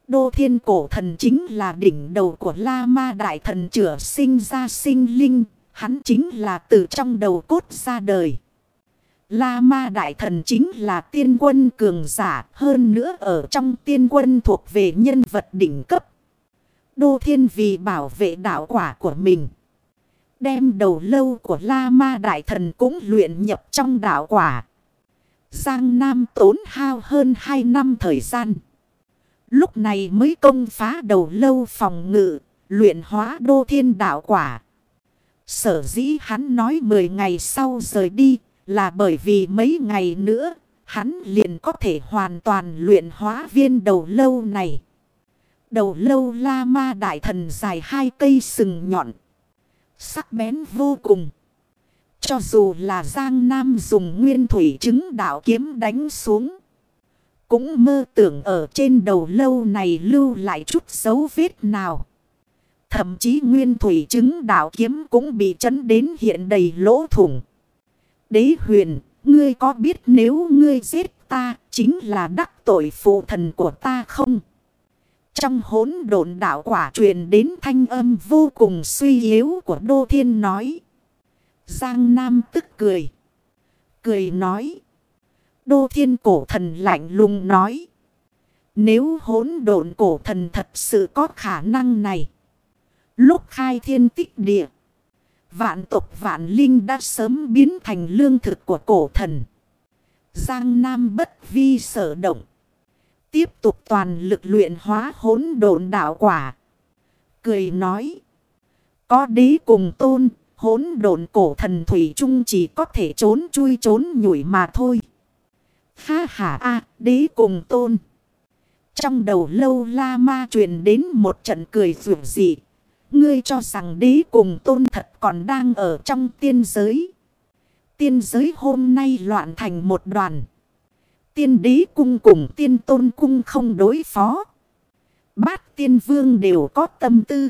Đô thiên cổ thần chính là đỉnh đầu của La Ma Đại Thần, chữa sinh ra sinh linh. Hắn chính là từ trong đầu cốt ra đời. La Ma Đại Thần chính là tiên quân cường giả, hơn nữa ở trong tiên quân thuộc về nhân vật đỉnh cấp. Đô Thiên vì bảo vệ đạo quả của mình. Đem đầu lâu của La Ma Đại Thần cũng luyện nhập trong đạo quả. Giang Nam tốn hao hơn 2 năm thời gian. Lúc này mới công phá đầu lâu phòng ngự, luyện hóa đô thiên đạo quả. Sở dĩ hắn nói 10 ngày sau rời đi là bởi vì mấy ngày nữa hắn liền có thể hoàn toàn luyện hóa viên đầu lâu này. Đầu lâu la ma đại thần dài hai cây sừng nhọn. Sắc bén vô cùng. Cho dù là Giang Nam dùng nguyên thủy chứng đạo kiếm đánh xuống. Cũng mơ tưởng ở trên đầu lâu này lưu lại chút dấu vết nào. Thậm chí nguyên thủy chứng đạo kiếm cũng bị chấn đến hiện đầy lỗ thủng. Đế huyền, ngươi có biết nếu ngươi giết ta chính là đắc tội phụ thần của ta không? Trong hỗn độn đạo quả truyền đến thanh âm vô cùng suy yếu của Đô Thiên nói. Giang Nam tức cười. Cười nói. Đô Thiên cổ thần lạnh lùng nói. Nếu hỗn độn cổ thần thật sự có khả năng này. Lúc khai thiên tích địa. Vạn tộc vạn linh đã sớm biến thành lương thực của cổ thần. Giang Nam bất vi sở động. Tiếp tục toàn lực luyện hóa hỗn độn đạo quả. Cười nói. Có đế cùng tôn, hỗn độn cổ thần thủy trung chỉ có thể trốn chui trốn nhủi mà thôi. Ha ha a đế cùng tôn. Trong đầu lâu la ma truyền đến một trận cười rủi dị. Ngươi cho rằng đế cùng tôn thật còn đang ở trong tiên giới. Tiên giới hôm nay loạn thành một đoàn. Tiên đế cung cùng tiên tôn cung không đối phó. Bát tiên vương đều có tâm tư.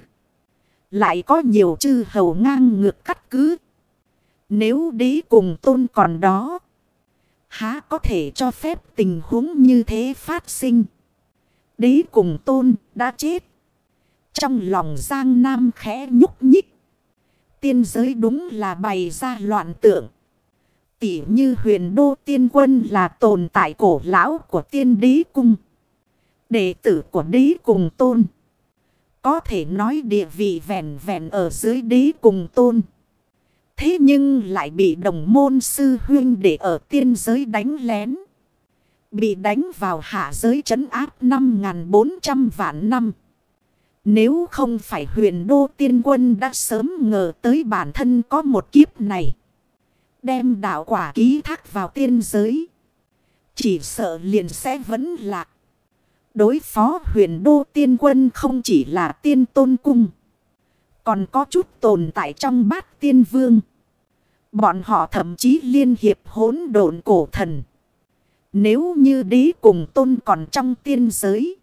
Lại có nhiều chư hầu ngang ngược cắt cứ. Nếu đế cùng tôn còn đó. Há có thể cho phép tình huống như thế phát sinh. Đế cùng tôn đã chết. Trong lòng Giang Nam khẽ nhúc nhích. Tiên giới đúng là bày ra loạn tượng. Tỉ như huyền đô tiên quân là tồn tại cổ lão của tiên đế cung. Đệ tử của đế cùng tôn. Có thể nói địa vị vẹn vẹn ở dưới đế cùng tôn. Thế nhưng lại bị đồng môn sư huyên để ở tiên giới đánh lén. Bị đánh vào hạ giới trấn áp 5.400 vạn năm. Nếu không phải huyền đô tiên quân đã sớm ngờ tới bản thân có một kiếp này. Đem đạo quả ký thác vào tiên giới. Chỉ sợ liền sẽ vẫn lạc. Đối phó huyền đô tiên quân không chỉ là tiên tôn cung. Còn có chút tồn tại trong bát tiên vương. Bọn họ thậm chí liên hiệp hỗn độn cổ thần. Nếu như đế cùng tôn còn trong tiên giới.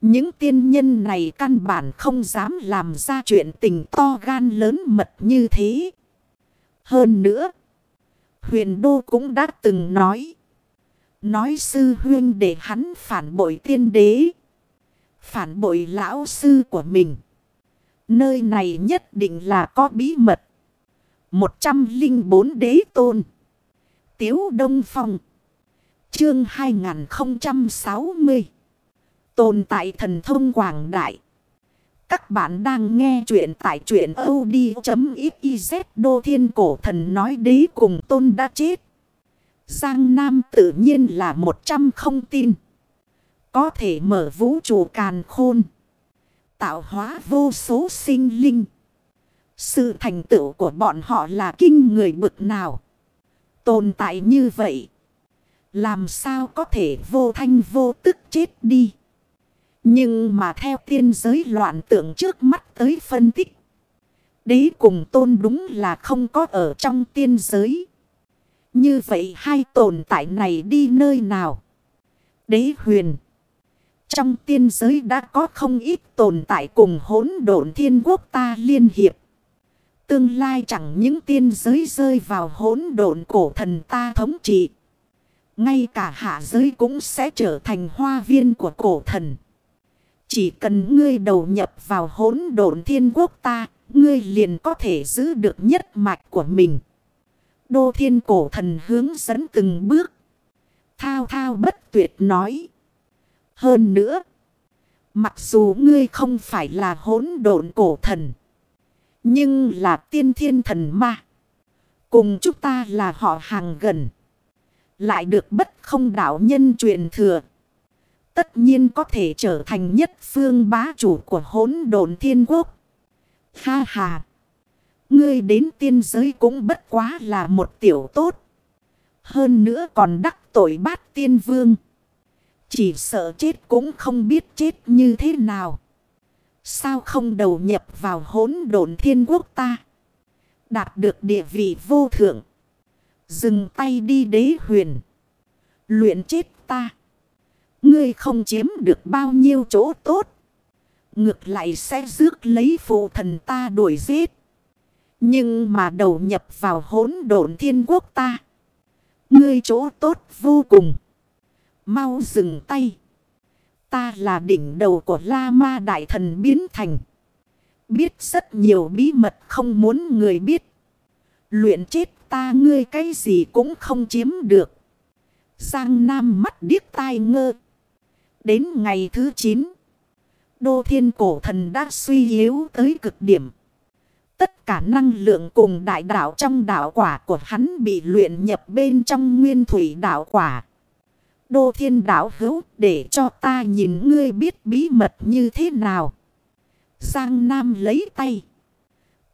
Những tiên nhân này căn bản không dám làm ra chuyện tình to gan lớn mật như thế. Hơn nữa, huyền đô cũng đã từng nói. Nói sư huyên để hắn phản bội tiên đế. Phản bội lão sư của mình. Nơi này nhất định là có bí mật. 104 đế tôn. Tiếu Đông Phong. Chương 2060. Tồn tại thần thông quảng đại. Các bạn đang nghe chuyện tại chuyện od.xyz đô thiên cổ thần nói đế cùng tôn đã chết. Giang Nam tự nhiên là một trăm không tin. Có thể mở vũ trụ càn khôn. Tạo hóa vô số sinh linh. Sự thành tựu của bọn họ là kinh người bực nào. Tồn tại như vậy. Làm sao có thể vô thanh vô tức chết đi. Nhưng mà theo tiên giới loạn tượng trước mắt tới phân tích. Đế cùng tôn đúng là không có ở trong tiên giới. Như vậy hai tồn tại này đi nơi nào? Đế huyền. Trong tiên giới đã có không ít tồn tại cùng hỗn độn thiên quốc ta liên hiệp. Tương lai chẳng những tiên giới rơi vào hỗn độn cổ thần ta thống trị. Ngay cả hạ giới cũng sẽ trở thành hoa viên của cổ thần. Chỉ cần ngươi đầu nhập vào hỗn độn thiên quốc ta, ngươi liền có thể giữ được nhất mạch của mình. Đô thiên cổ thần hướng dẫn từng bước. Thao thao bất tuyệt nói. Hơn nữa, mặc dù ngươi không phải là hỗn độn cổ thần, nhưng là tiên thiên thần ma. Cùng chúng ta là họ hàng gần. Lại được bất không đạo nhân truyền thừa. Tất nhiên có thể trở thành nhất phương bá chủ của hỗn độn thiên quốc. Ha ha! Ngươi đến tiên giới cũng bất quá là một tiểu tốt. Hơn nữa còn đắc tội bát tiên vương. Chỉ sợ chết cũng không biết chết như thế nào. Sao không đầu nhập vào hỗn độn thiên quốc ta? Đạt được địa vị vô thượng. Dừng tay đi đế huyền. Luyện chết ta. Ngươi không chiếm được bao nhiêu chỗ tốt. Ngược lại sẽ rước lấy phụ thần ta đuổi giết. Nhưng mà đầu nhập vào hỗn độn thiên quốc ta. Ngươi chỗ tốt vô cùng. Mau dừng tay. Ta là đỉnh đầu của La Ma Đại Thần biến thành. Biết rất nhiều bí mật không muốn người biết. Luyện chết ta ngươi cái gì cũng không chiếm được. Giang Nam mắt điếc tai ngơ. Đến ngày thứ 9. Đô thiên cổ thần đã suy yếu tới cực điểm. Tất cả năng lượng cùng đại đạo trong đạo quả của hắn bị luyện nhập bên trong nguyên thủy đạo quả. Đô thiên đạo hữu, để cho ta nhìn ngươi biết bí mật như thế nào. Giang Nam lấy tay.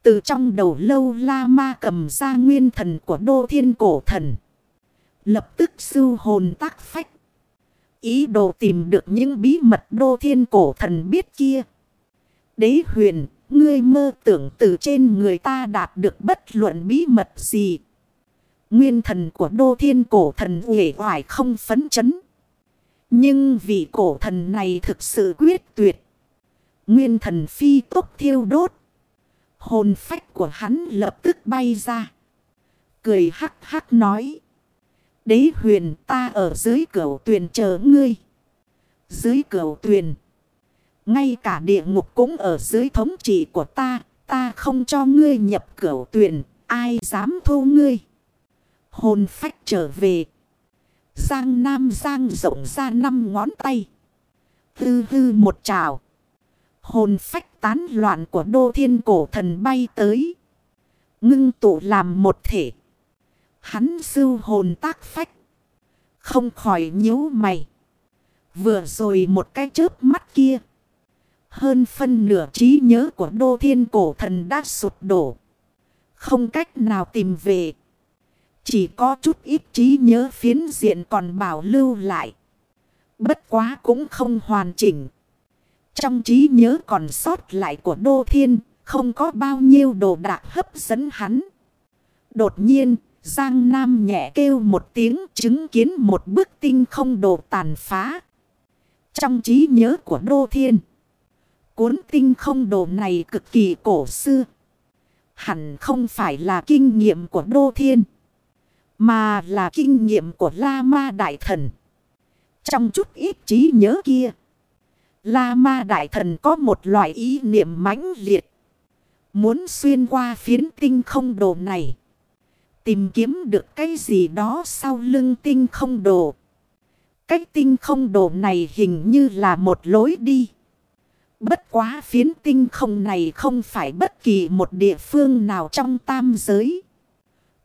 Từ trong đầu lâu la ma cầm ra nguyên thần của đô thiên cổ thần. Lập tức sư hồn tác phách. Ý đồ tìm được những bí mật đô thiên cổ thần biết kia. Đế huyền, ngươi mơ tưởng từ trên người ta đạt được bất luận bí mật gì. Nguyên thần của đô thiên cổ thần uể hoài không phấn chấn. Nhưng vị cổ thần này thực sự quyết tuyệt. Nguyên thần phi tốc thiêu đốt. Hồn phách của hắn lập tức bay ra. Cười hắc hắc nói. Đế huyền ta ở dưới cửa tuyền chờ ngươi. Dưới cửa tuyền. Ngay cả địa ngục cũng ở dưới thống trị của ta. Ta không cho ngươi nhập cửa tuyền. Ai dám thu ngươi. Hồn phách trở về. Giang Nam Giang rộng ra năm ngón tay. Hư hư một trào. Hồn phách tán loạn của đô thiên cổ thần bay tới. Ngưng tụ làm một thể. Hắn sư hồn tác phách. Không khỏi nhíu mày. Vừa rồi một cái chớp mắt kia. Hơn phân nửa trí nhớ của đô thiên cổ thần đã sụt đổ. Không cách nào tìm về. Chỉ có chút ít trí nhớ phiến diện còn bảo lưu lại. Bất quá cũng không hoàn chỉnh. Trong trí nhớ còn sót lại của Đô Thiên, không có bao nhiêu đồ đạc hấp dẫn hắn. Đột nhiên, Giang Nam nhẹ kêu một tiếng chứng kiến một bức tinh không đồ tàn phá. Trong trí nhớ của Đô Thiên, cuốn tinh không đồ này cực kỳ cổ xưa. Hẳn không phải là kinh nghiệm của Đô Thiên. Mà là kinh nghiệm của La Ma Đại Thần. Trong chút ít trí nhớ kia. La Ma Đại Thần có một loại ý niệm mãnh liệt. Muốn xuyên qua phiến tinh không đồ này. Tìm kiếm được cái gì đó sau lưng tinh không đồ. Cái tinh không đồ này hình như là một lối đi. Bất quá phiến tinh không này không phải bất kỳ một địa phương nào trong tam giới.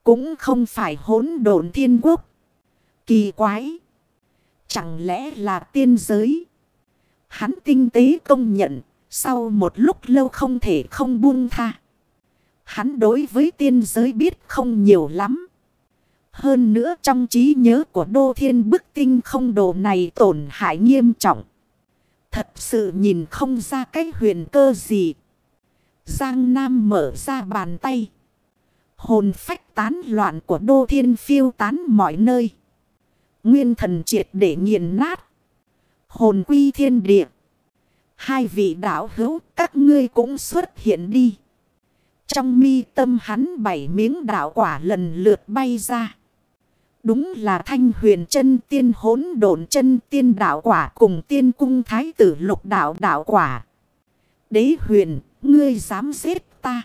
Cũng không phải hỗn độn thiên quốc. Kỳ quái. Chẳng lẽ là tiên giới? Hắn tinh tế công nhận. Sau một lúc lâu không thể không buông tha. Hắn đối với tiên giới biết không nhiều lắm. Hơn nữa trong trí nhớ của Đô Thiên bức tinh không đồ này tổn hại nghiêm trọng. Thật sự nhìn không ra cái huyền cơ gì. Giang Nam mở ra bàn tay. Hồn phách tán loạn của Đô Thiên phiêu tán mọi nơi. Nguyên thần triệt để nghiền nát. Hồn quy thiên địa. Hai vị đạo hữu các ngươi cũng xuất hiện đi. Trong mi tâm hắn bảy miếng đạo quả lần lượt bay ra. Đúng là thanh huyền chân tiên hốn độn chân tiên đạo quả cùng tiên cung thái tử lục đạo đạo quả. Đế huyền, ngươi dám giết ta.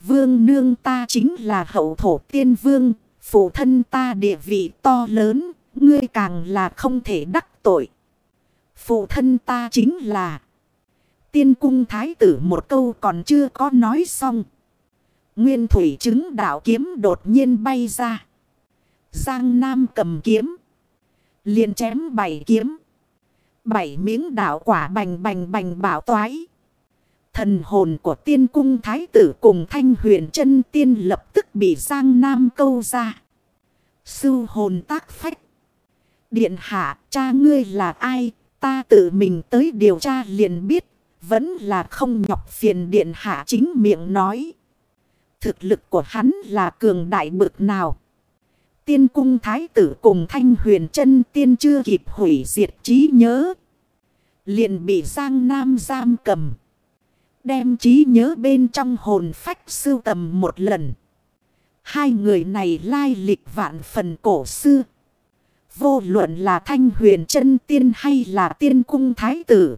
Vương nương ta chính là hậu thổ tiên vương, phụ thân ta địa vị to lớn, ngươi càng là không thể đắc tội. Phụ thân ta chính là tiên cung thái tử một câu còn chưa có nói xong. Nguyên thủy chứng đạo kiếm đột nhiên bay ra. Giang Nam cầm kiếm. liền chém bảy kiếm. Bảy miếng đạo quả bành bành bành bảo toái. Thần hồn của tiên cung thái tử cùng thanh huyền chân tiên lập tức bị Giang Nam câu ra. Sư hồn tác phách. Điện hạ, cha ngươi là ai? Ta tự mình tới điều tra liền biết. Vẫn là không nhọc phiền điện hạ chính miệng nói. Thực lực của hắn là cường đại bực nào. Tiên cung thái tử cùng thanh huyền chân tiên chưa kịp hủy diệt trí nhớ. Liền bị Giang Nam giam cầm. Đem trí nhớ bên trong hồn phách sưu tầm một lần. Hai người này lai lịch vạn phần cổ xưa. Vô luận là thanh huyền chân tiên hay là tiên cung thái tử.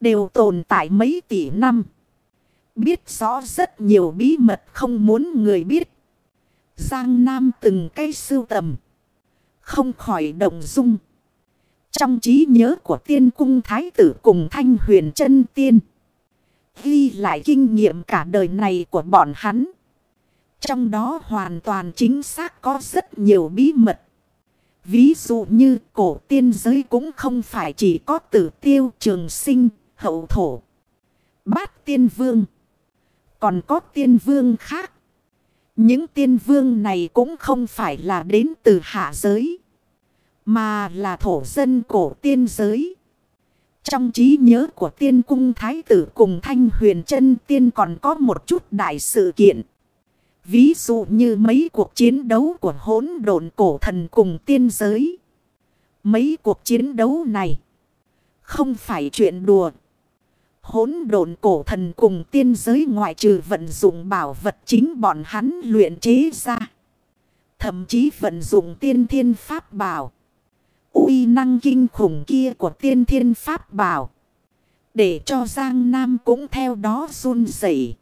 Đều tồn tại mấy tỷ năm. Biết rõ rất nhiều bí mật không muốn người biết. Giang Nam từng cây sưu tầm. Không khỏi động dung. Trong trí nhớ của tiên cung thái tử cùng thanh huyền chân tiên. Ghi lại kinh nghiệm cả đời này của bọn hắn. Trong đó hoàn toàn chính xác có rất nhiều bí mật. Ví dụ như cổ tiên giới cũng không phải chỉ có tử tiêu trường sinh, hậu thổ. Bát tiên vương. Còn có tiên vương khác. Những tiên vương này cũng không phải là đến từ hạ giới. Mà là thổ dân cổ tiên giới. Trong trí nhớ của tiên cung thái tử cùng thanh huyền chân tiên còn có một chút đại sự kiện. Ví dụ như mấy cuộc chiến đấu của hỗn độn cổ thần cùng tiên giới. Mấy cuộc chiến đấu này không phải chuyện đùa hỗn độn cổ thần cùng tiên giới ngoại trừ vận dụng bảo vật chính bọn hắn luyện chế ra. Thậm chí vận dụng tiên thiên pháp bảo. uy năng kinh khủng kia của tiên thiên pháp bảo. Để cho Giang Nam cũng theo đó run rẩy.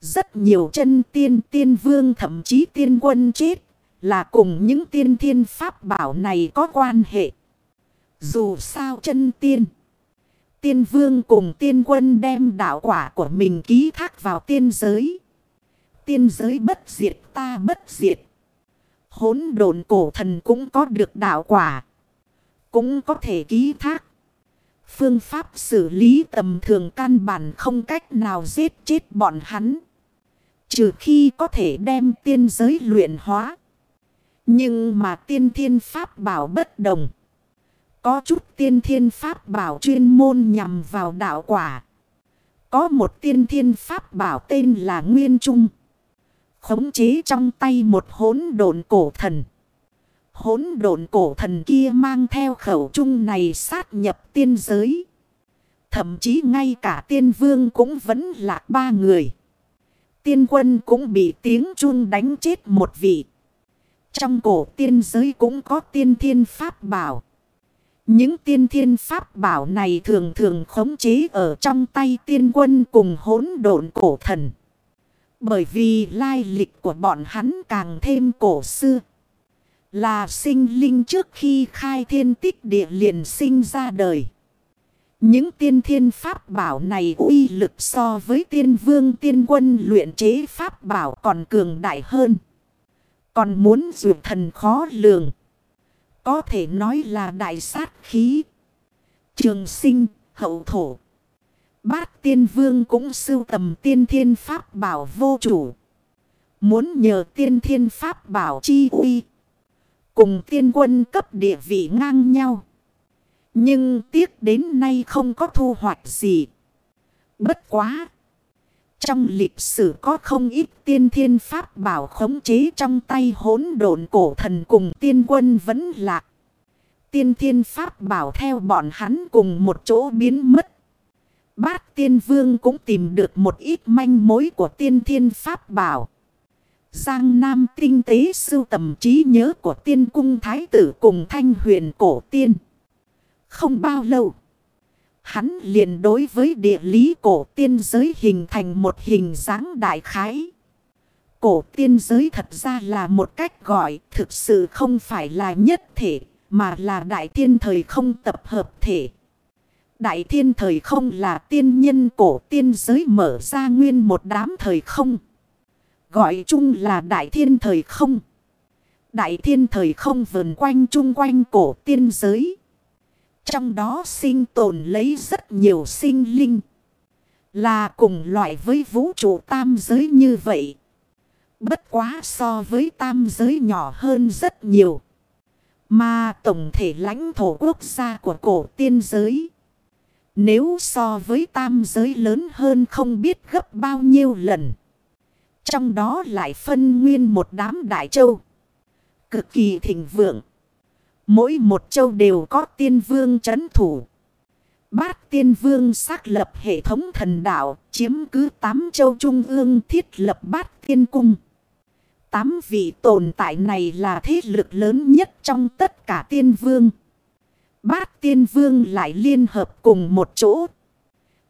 Rất nhiều chân tiên tiên vương, thậm chí tiên quân chết. Là cùng những tiên thiên pháp bảo này có quan hệ. Dù sao chân tiên tiên vương cùng tiên quân đem đạo quả của mình ký thác vào tiên giới. Tiên giới bất diệt, ta bất diệt. Hốn đồn cổ thần cũng có được đạo quả. Cũng có thể ký thác. Phương pháp xử lý tầm thường căn bản không cách nào giết chết bọn hắn. Trừ khi có thể đem tiên giới luyện hóa. Nhưng mà tiên thiên pháp bảo bất đồng. Có chút tiên thiên pháp bảo chuyên môn nhằm vào đạo quả. Có một tiên thiên pháp bảo tên là Nguyên Trung. Khống chế trong tay một hốn độn cổ thần. Hốn độn cổ thần kia mang theo khẩu trung này sát nhập tiên giới. Thậm chí ngay cả tiên vương cũng vẫn là ba người. Tiên quân cũng bị tiếng chun đánh chết một vị. Trong cổ tiên giới cũng có tiên thiên pháp bảo. Những tiên thiên pháp bảo này thường thường khống chế ở trong tay tiên quân cùng hỗn độn cổ thần. Bởi vì lai lịch của bọn hắn càng thêm cổ xưa. Là sinh linh trước khi khai thiên tích địa liền sinh ra đời. Những tiên thiên pháp bảo này uy lực so với tiên vương tiên quân luyện chế pháp bảo còn cường đại hơn. Còn muốn dụ thần khó lường. Có thể nói là đại sát khí. Trường sinh, hậu thổ. Bát tiên vương cũng sưu tầm tiên thiên pháp bảo vô chủ. Muốn nhờ tiên thiên pháp bảo chi uy. Cùng tiên quân cấp địa vị ngang nhau. Nhưng tiếc đến nay không có thu hoạch gì. Bất quá. Trong lịch sử có không ít tiên thiên pháp bảo khống chế trong tay hỗn độn cổ thần cùng tiên quân vẫn lạc. Tiên thiên pháp bảo theo bọn hắn cùng một chỗ biến mất. Bát tiên vương cũng tìm được một ít manh mối của tiên thiên pháp bảo. Giang Nam tinh tế sưu tầm trí nhớ của tiên cung thái tử cùng thanh huyền cổ tiên. Không bao lâu. Hắn liền đối với địa lý cổ tiên giới hình thành một hình dáng đại khái. Cổ tiên giới thật ra là một cách gọi thực sự không phải là nhất thể, mà là đại thiên thời không tập hợp thể. Đại thiên thời không là tiên nhân cổ tiên giới mở ra nguyên một đám thời không. Gọi chung là đại thiên thời không. Đại thiên thời không vần quanh chung quanh cổ tiên giới. Trong đó sinh tồn lấy rất nhiều sinh linh. Là cùng loại với vũ trụ tam giới như vậy. Bất quá so với tam giới nhỏ hơn rất nhiều. Mà tổng thể lãnh thổ quốc gia của cổ tiên giới. Nếu so với tam giới lớn hơn không biết gấp bao nhiêu lần. Trong đó lại phân nguyên một đám đại châu. Cực kỳ thịnh vượng. Mỗi một châu đều có tiên vương chấn thủ. Bát tiên vương xác lập hệ thống thần đạo, chiếm cứ tám châu trung ương thiết lập bát tiên cung. Tám vị tồn tại này là thế lực lớn nhất trong tất cả tiên vương. Bát tiên vương lại liên hợp cùng một chỗ.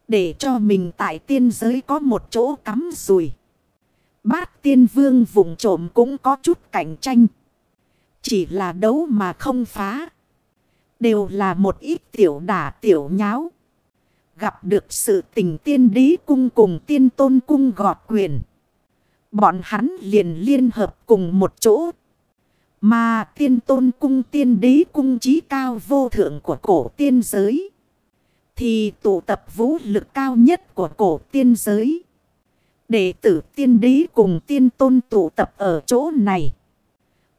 Để cho mình tại tiên giới có một chỗ cắm rùi. Bát tiên vương vùng trộm cũng có chút cạnh tranh. Chỉ là đấu mà không phá. Đều là một ít tiểu đả, tiểu nháo. Gặp được sự tình tiên đế cung cùng tiên tôn cung gọt quyền. Bọn hắn liền liên hợp cùng một chỗ. Mà tiên tôn cung, tiên đế cung trí cao vô thượng của cổ tiên giới. Thì tụ tập vũ lực cao nhất của cổ tiên giới. Đệ tử tiên đế cùng tiên tôn tụ tập ở chỗ này.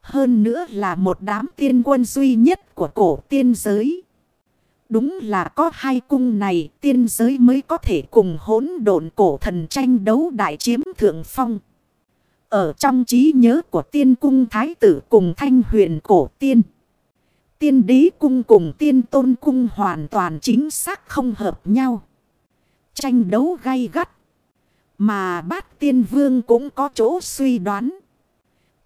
Hơn nữa là một đám tiên quân duy nhất của cổ tiên giới. Đúng là có hai cung này, tiên giới mới có thể cùng hỗn độn cổ thần tranh đấu đại chiếm thượng phong. Ở trong trí nhớ của tiên cung thái tử cùng thanh huyền cổ tiên. Tiên đế cung cùng tiên tôn cung hoàn toàn chính xác không hợp nhau. Tranh đấu gay gắt. Mà bát tiên vương cũng có chỗ suy đoán.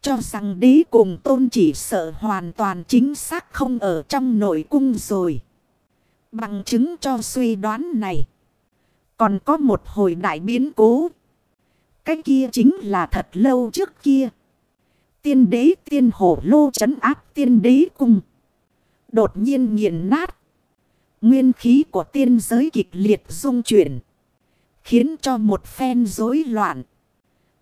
Cho rằng đế cùng tôn chỉ sợ hoàn toàn chính xác không ở trong nội cung rồi. Bằng chứng cho suy đoán này. Còn có một hồi đại biến cố. Cái kia chính là thật lâu trước kia. Tiên đế, tiên hổ lô chấn áp tiên đế cung. Đột nhiên nghiền nát. Nguyên khí của tiên giới kịch liệt dung chuyển. Khiến cho một phen rối loạn.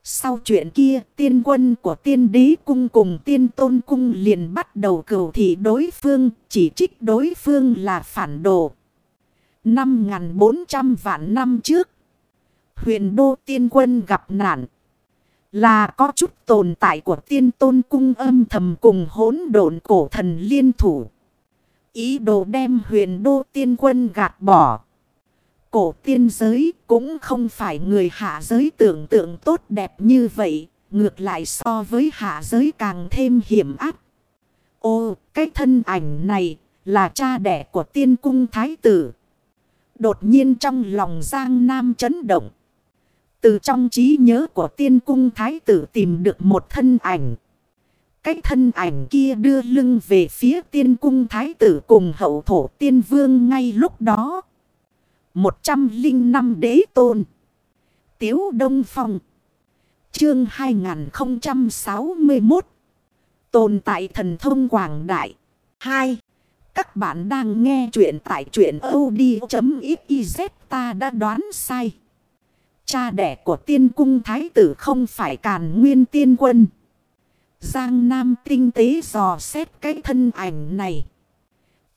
Sau chuyện kia, tiên quân của tiên đế cung cùng tiên tôn cung liền bắt đầu cầu thị đối phương. Chỉ trích đối phương là phản đồ. 5.400 vạn năm trước, huyền đô tiên quân gặp nạn. Là có chút tồn tại của tiên tôn cung âm thầm cùng hỗn độn cổ thần liên thủ. Ý đồ đem huyền đô tiên quân gạt bỏ. Cổ tiên giới cũng không phải người hạ giới tưởng tượng tốt đẹp như vậy. Ngược lại so với hạ giới càng thêm hiểm áp. Ô, cái thân ảnh này là cha đẻ của tiên cung thái tử. Đột nhiên trong lòng Giang Nam chấn động. Từ trong trí nhớ của tiên cung thái tử tìm được một thân ảnh. Cái thân ảnh kia đưa lưng về phía tiên cung thái tử cùng hậu thổ tiên vương ngay lúc đó một trăm linh năm đế tôn. Tiếu Đông Phong. Chương 2061 Tồn tại thần thông quảng đại 2. Các bạn đang nghe chuyện tại chuyện od.xyz ta đã đoán sai. Cha đẻ của tiên cung thái tử không phải càn nguyên tiên quân. Giang Nam tinh tế dò xét cái thân ảnh này.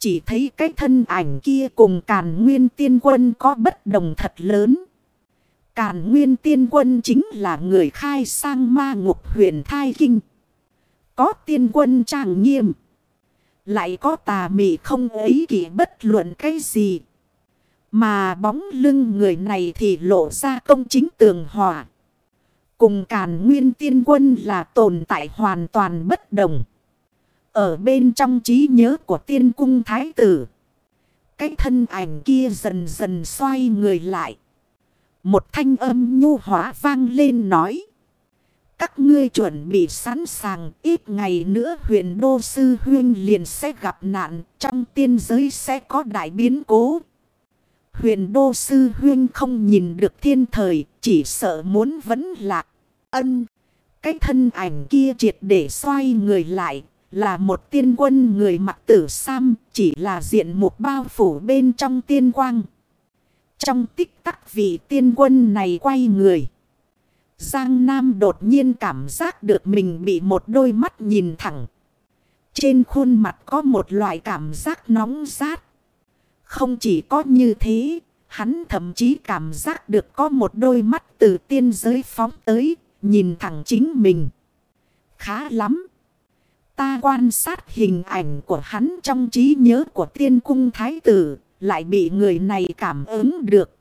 Chỉ thấy cái thân ảnh kia cùng càn nguyên tiên quân có bất đồng thật lớn. Càn nguyên tiên quân chính là người khai sang ma ngục huyền thai kinh. Có tiên quân trang nghiêm. Lại có tà mị không ấy kỷ bất luận cái gì. Mà bóng lưng người này thì lộ ra công chính tường hòa. Cùng càn nguyên tiên quân là tồn tại hoàn toàn bất đồng. Ở bên trong trí nhớ của tiên cung thái tử. Cái thân ảnh kia dần dần xoay người lại. Một thanh âm nhu hóa vang lên nói. Các ngươi chuẩn bị sẵn sàng, ít ngày nữa huyện Đô Sư Huyên liền sẽ gặp nạn. Trong tiên giới sẽ có đại biến cố. Huyền Đô Sư Huyên không nhìn được thiên thời. Chỉ sợ muốn vẫn lạc. Ân. Cái thân ảnh kia triệt để xoay người lại. Là một tiên quân người mặc tử sam. Chỉ là diện một bao phủ bên trong tiên quang. Trong tích tắc vị tiên quân này quay người. Giang Nam đột nhiên cảm giác được mình bị một đôi mắt nhìn thẳng. Trên khuôn mặt có một loại cảm giác nóng rát. Không chỉ có như thế, hắn thậm chí cảm giác được có một đôi mắt từ tiên giới phóng tới, nhìn thẳng chính mình. Khá lắm. Ta quan sát hình ảnh của hắn trong trí nhớ của tiên cung thái tử, lại bị người này cảm ứng được.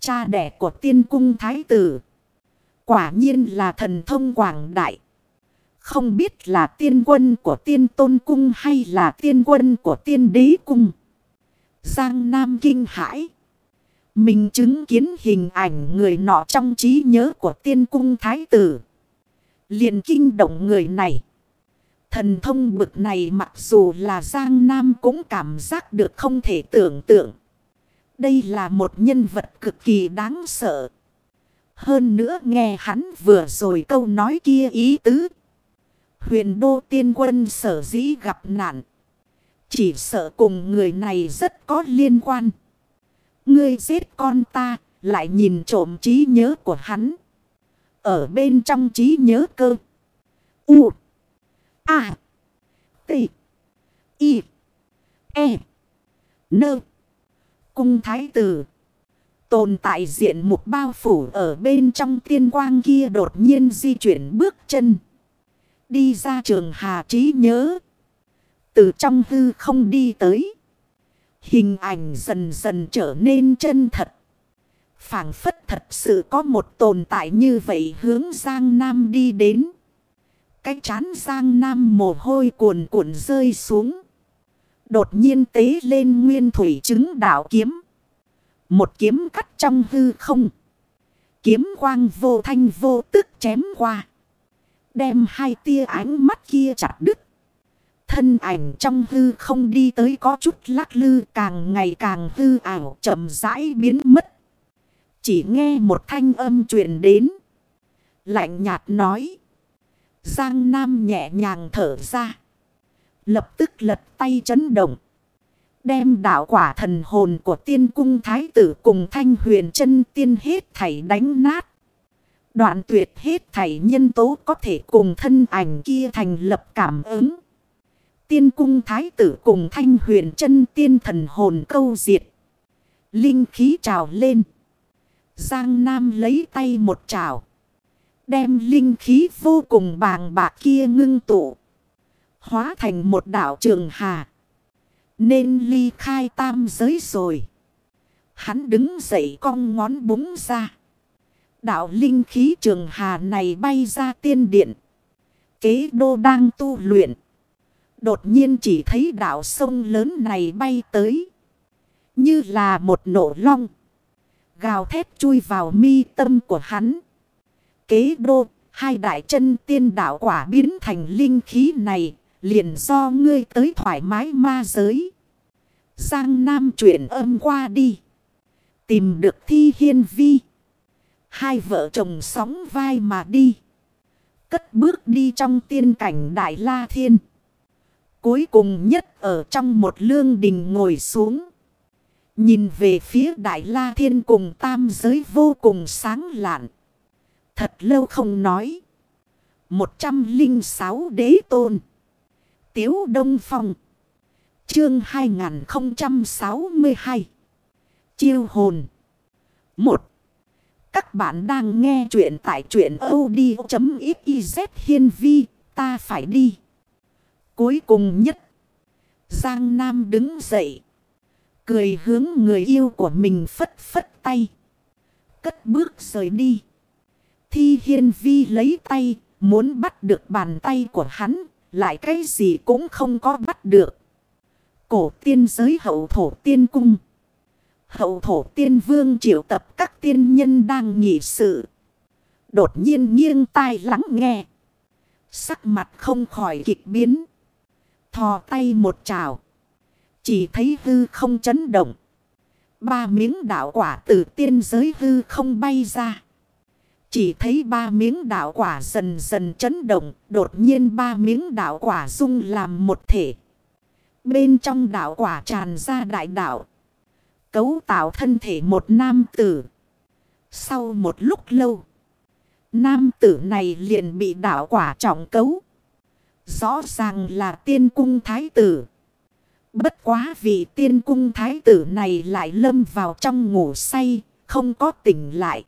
Cha đẻ của tiên cung thái tử. Quả nhiên là thần thông quảng đại. Không biết là tiên quân của tiên tôn cung hay là tiên quân của tiên đế cung. Giang Nam kinh hãi. Mình chứng kiến hình ảnh người nọ trong trí nhớ của tiên cung thái tử. liền kinh động người này. Thần thông bực này mặc dù là Giang Nam cũng cảm giác được không thể tưởng tượng. Đây là một nhân vật cực kỳ đáng sợ. Hơn nữa nghe hắn vừa rồi câu nói kia ý tứ. Huyền đô tiên quân sở dĩ gặp nạn. Chỉ sợ cùng người này rất có liên quan. Ngươi giết con ta, lại nhìn trộm trí nhớ của hắn. Ở bên trong trí nhớ cơ. U. A. T. I. E. Nơ. Cung thái tử. Tồn tại diện một bao phủ ở bên trong tiên quang kia đột nhiên di chuyển bước chân. Đi ra trường hà trí nhớ. Từ trong hư không đi tới. Hình ảnh dần dần trở nên chân thật. phảng phất thật sự có một tồn tại như vậy hướng Giang Nam đi đến. Cái chán Giang Nam mồ hôi cuồn cuộn rơi xuống. Đột nhiên tế lên nguyên thủy chứng đạo kiếm. Một kiếm cắt trong hư không. Kiếm quang vô thanh vô tức chém qua. Đem hai tia ánh mắt kia chặt đứt. Thân ảnh trong hư không đi tới có chút lắc lư càng ngày càng hư ảo chậm rãi biến mất. Chỉ nghe một thanh âm truyền đến. Lạnh nhạt nói. Giang Nam nhẹ nhàng thở ra. Lập tức lật tay chấn động. Đem đạo quả thần hồn của tiên cung thái tử cùng thanh huyền chân tiên hết thảy đánh nát. Đoạn tuyệt hết thảy nhân tố có thể cùng thân ảnh kia thành lập cảm ứng. Tiên cung thái tử cùng thanh huyền chân tiên thần hồn câu diệt. Linh khí trào lên. Giang Nam lấy tay một trào. Đem linh khí vô cùng bàng bạc kia ngưng tụ. Hóa thành một đảo trường hà. Nên ly khai tam giới rồi. Hắn đứng dậy cong ngón búng ra. Đạo linh khí trường hà này bay ra tiên điện. Kế đô đang tu luyện. Đột nhiên chỉ thấy đảo sông lớn này bay tới. Như là một nổ long. Gào thét chui vào mi tâm của hắn. Kế đô, hai đại chân tiên đảo quả biến thành linh khí này liền do ngươi tới thoải mái ma giới. Giang Nam chuyển âm qua đi. Tìm được thi hiên vi. Hai vợ chồng sóng vai mà đi. Cất bước đi trong tiên cảnh Đại La Thiên. Cuối cùng nhất ở trong một lương đình ngồi xuống. Nhìn về phía Đại La Thiên cùng tam giới vô cùng sáng lạn. Thật lâu không nói. 106 đế tôn. Tiếu Đông Phong. Chương 2062. Chiêu hồn. 1. Các bạn đang nghe chuyện tại chuyện od.xyz hiên vi. Ta phải đi. Cuối cùng nhất. Giang Nam đứng dậy. Cười hướng người yêu của mình phất phất tay. Cất bước rời đi. Thi hiên vi lấy tay. Muốn bắt được bàn tay của hắn. Lại cái gì cũng không có bắt được. Cổ tiên giới hậu thổ tiên cung. Hậu thổ tiên vương triệu tập các tiên nhân đang nghị sự. Đột nhiên nghiêng tai lắng nghe. Sắc mặt không khỏi kịch biến. Thò tay một trào. Chỉ thấy hư không chấn động. Ba miếng đạo quả từ tiên giới hư không bay ra. Chỉ thấy ba miếng đạo quả dần dần chấn động. Đột nhiên ba miếng đạo quả dung làm một thể. Bên trong đạo quả tràn ra đại đạo. Cấu tạo thân thể một nam tử. Sau một lúc lâu. Nam tử này liền bị đạo quả trọng cấu. Rõ ràng là tiên cung thái tử. Bất quá vì tiên cung thái tử này lại lâm vào trong ngủ say, không có tỉnh lại.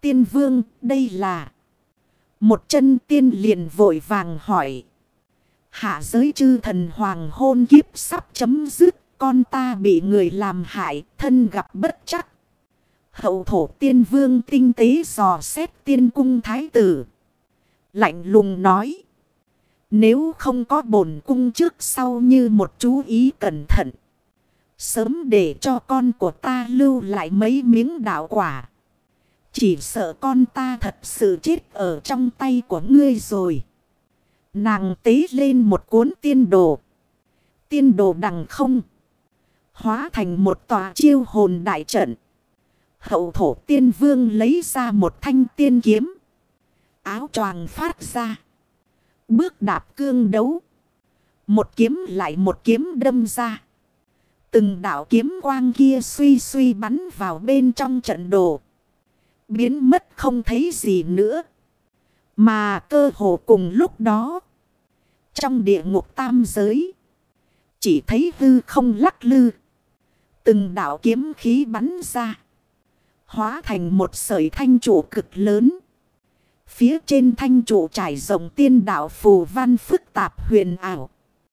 Tiên vương, đây là... Một chân tiên liền vội vàng hỏi. Hạ giới chư thần hoàng hôn kiếp sắp chấm dứt. Con ta bị người làm hại, thân gặp bất chắc. Hậu thổ tiên vương tinh tế dò xét tiên cung thái tử. Lạnh lùng nói. Nếu không có bổn cung trước sau như một chú ý cẩn thận. Sớm để cho con của ta lưu lại mấy miếng đạo quả. Chỉ sợ con ta thật sự chết ở trong tay của ngươi rồi. Nàng tế lên một cuốn tiên đồ. Tiên đồ đằng không. Hóa thành một tòa chiêu hồn đại trận. Hậu thổ tiên vương lấy ra một thanh tiên kiếm. Áo choàng phát ra. Bước đạp cương đấu. Một kiếm lại một kiếm đâm ra. Từng đạo kiếm quang kia suy suy bắn vào bên trong trận đồ. Biến mất không thấy gì nữa. Mà cơ hồ cùng lúc đó. Trong địa ngục tam giới. Chỉ thấy hư không lắc lư. Từng đạo kiếm khí bắn ra. Hóa thành một sợi thanh trụ cực lớn. Phía trên thanh trụ trải rộng tiên đạo phù văn phức tạp huyền ảo.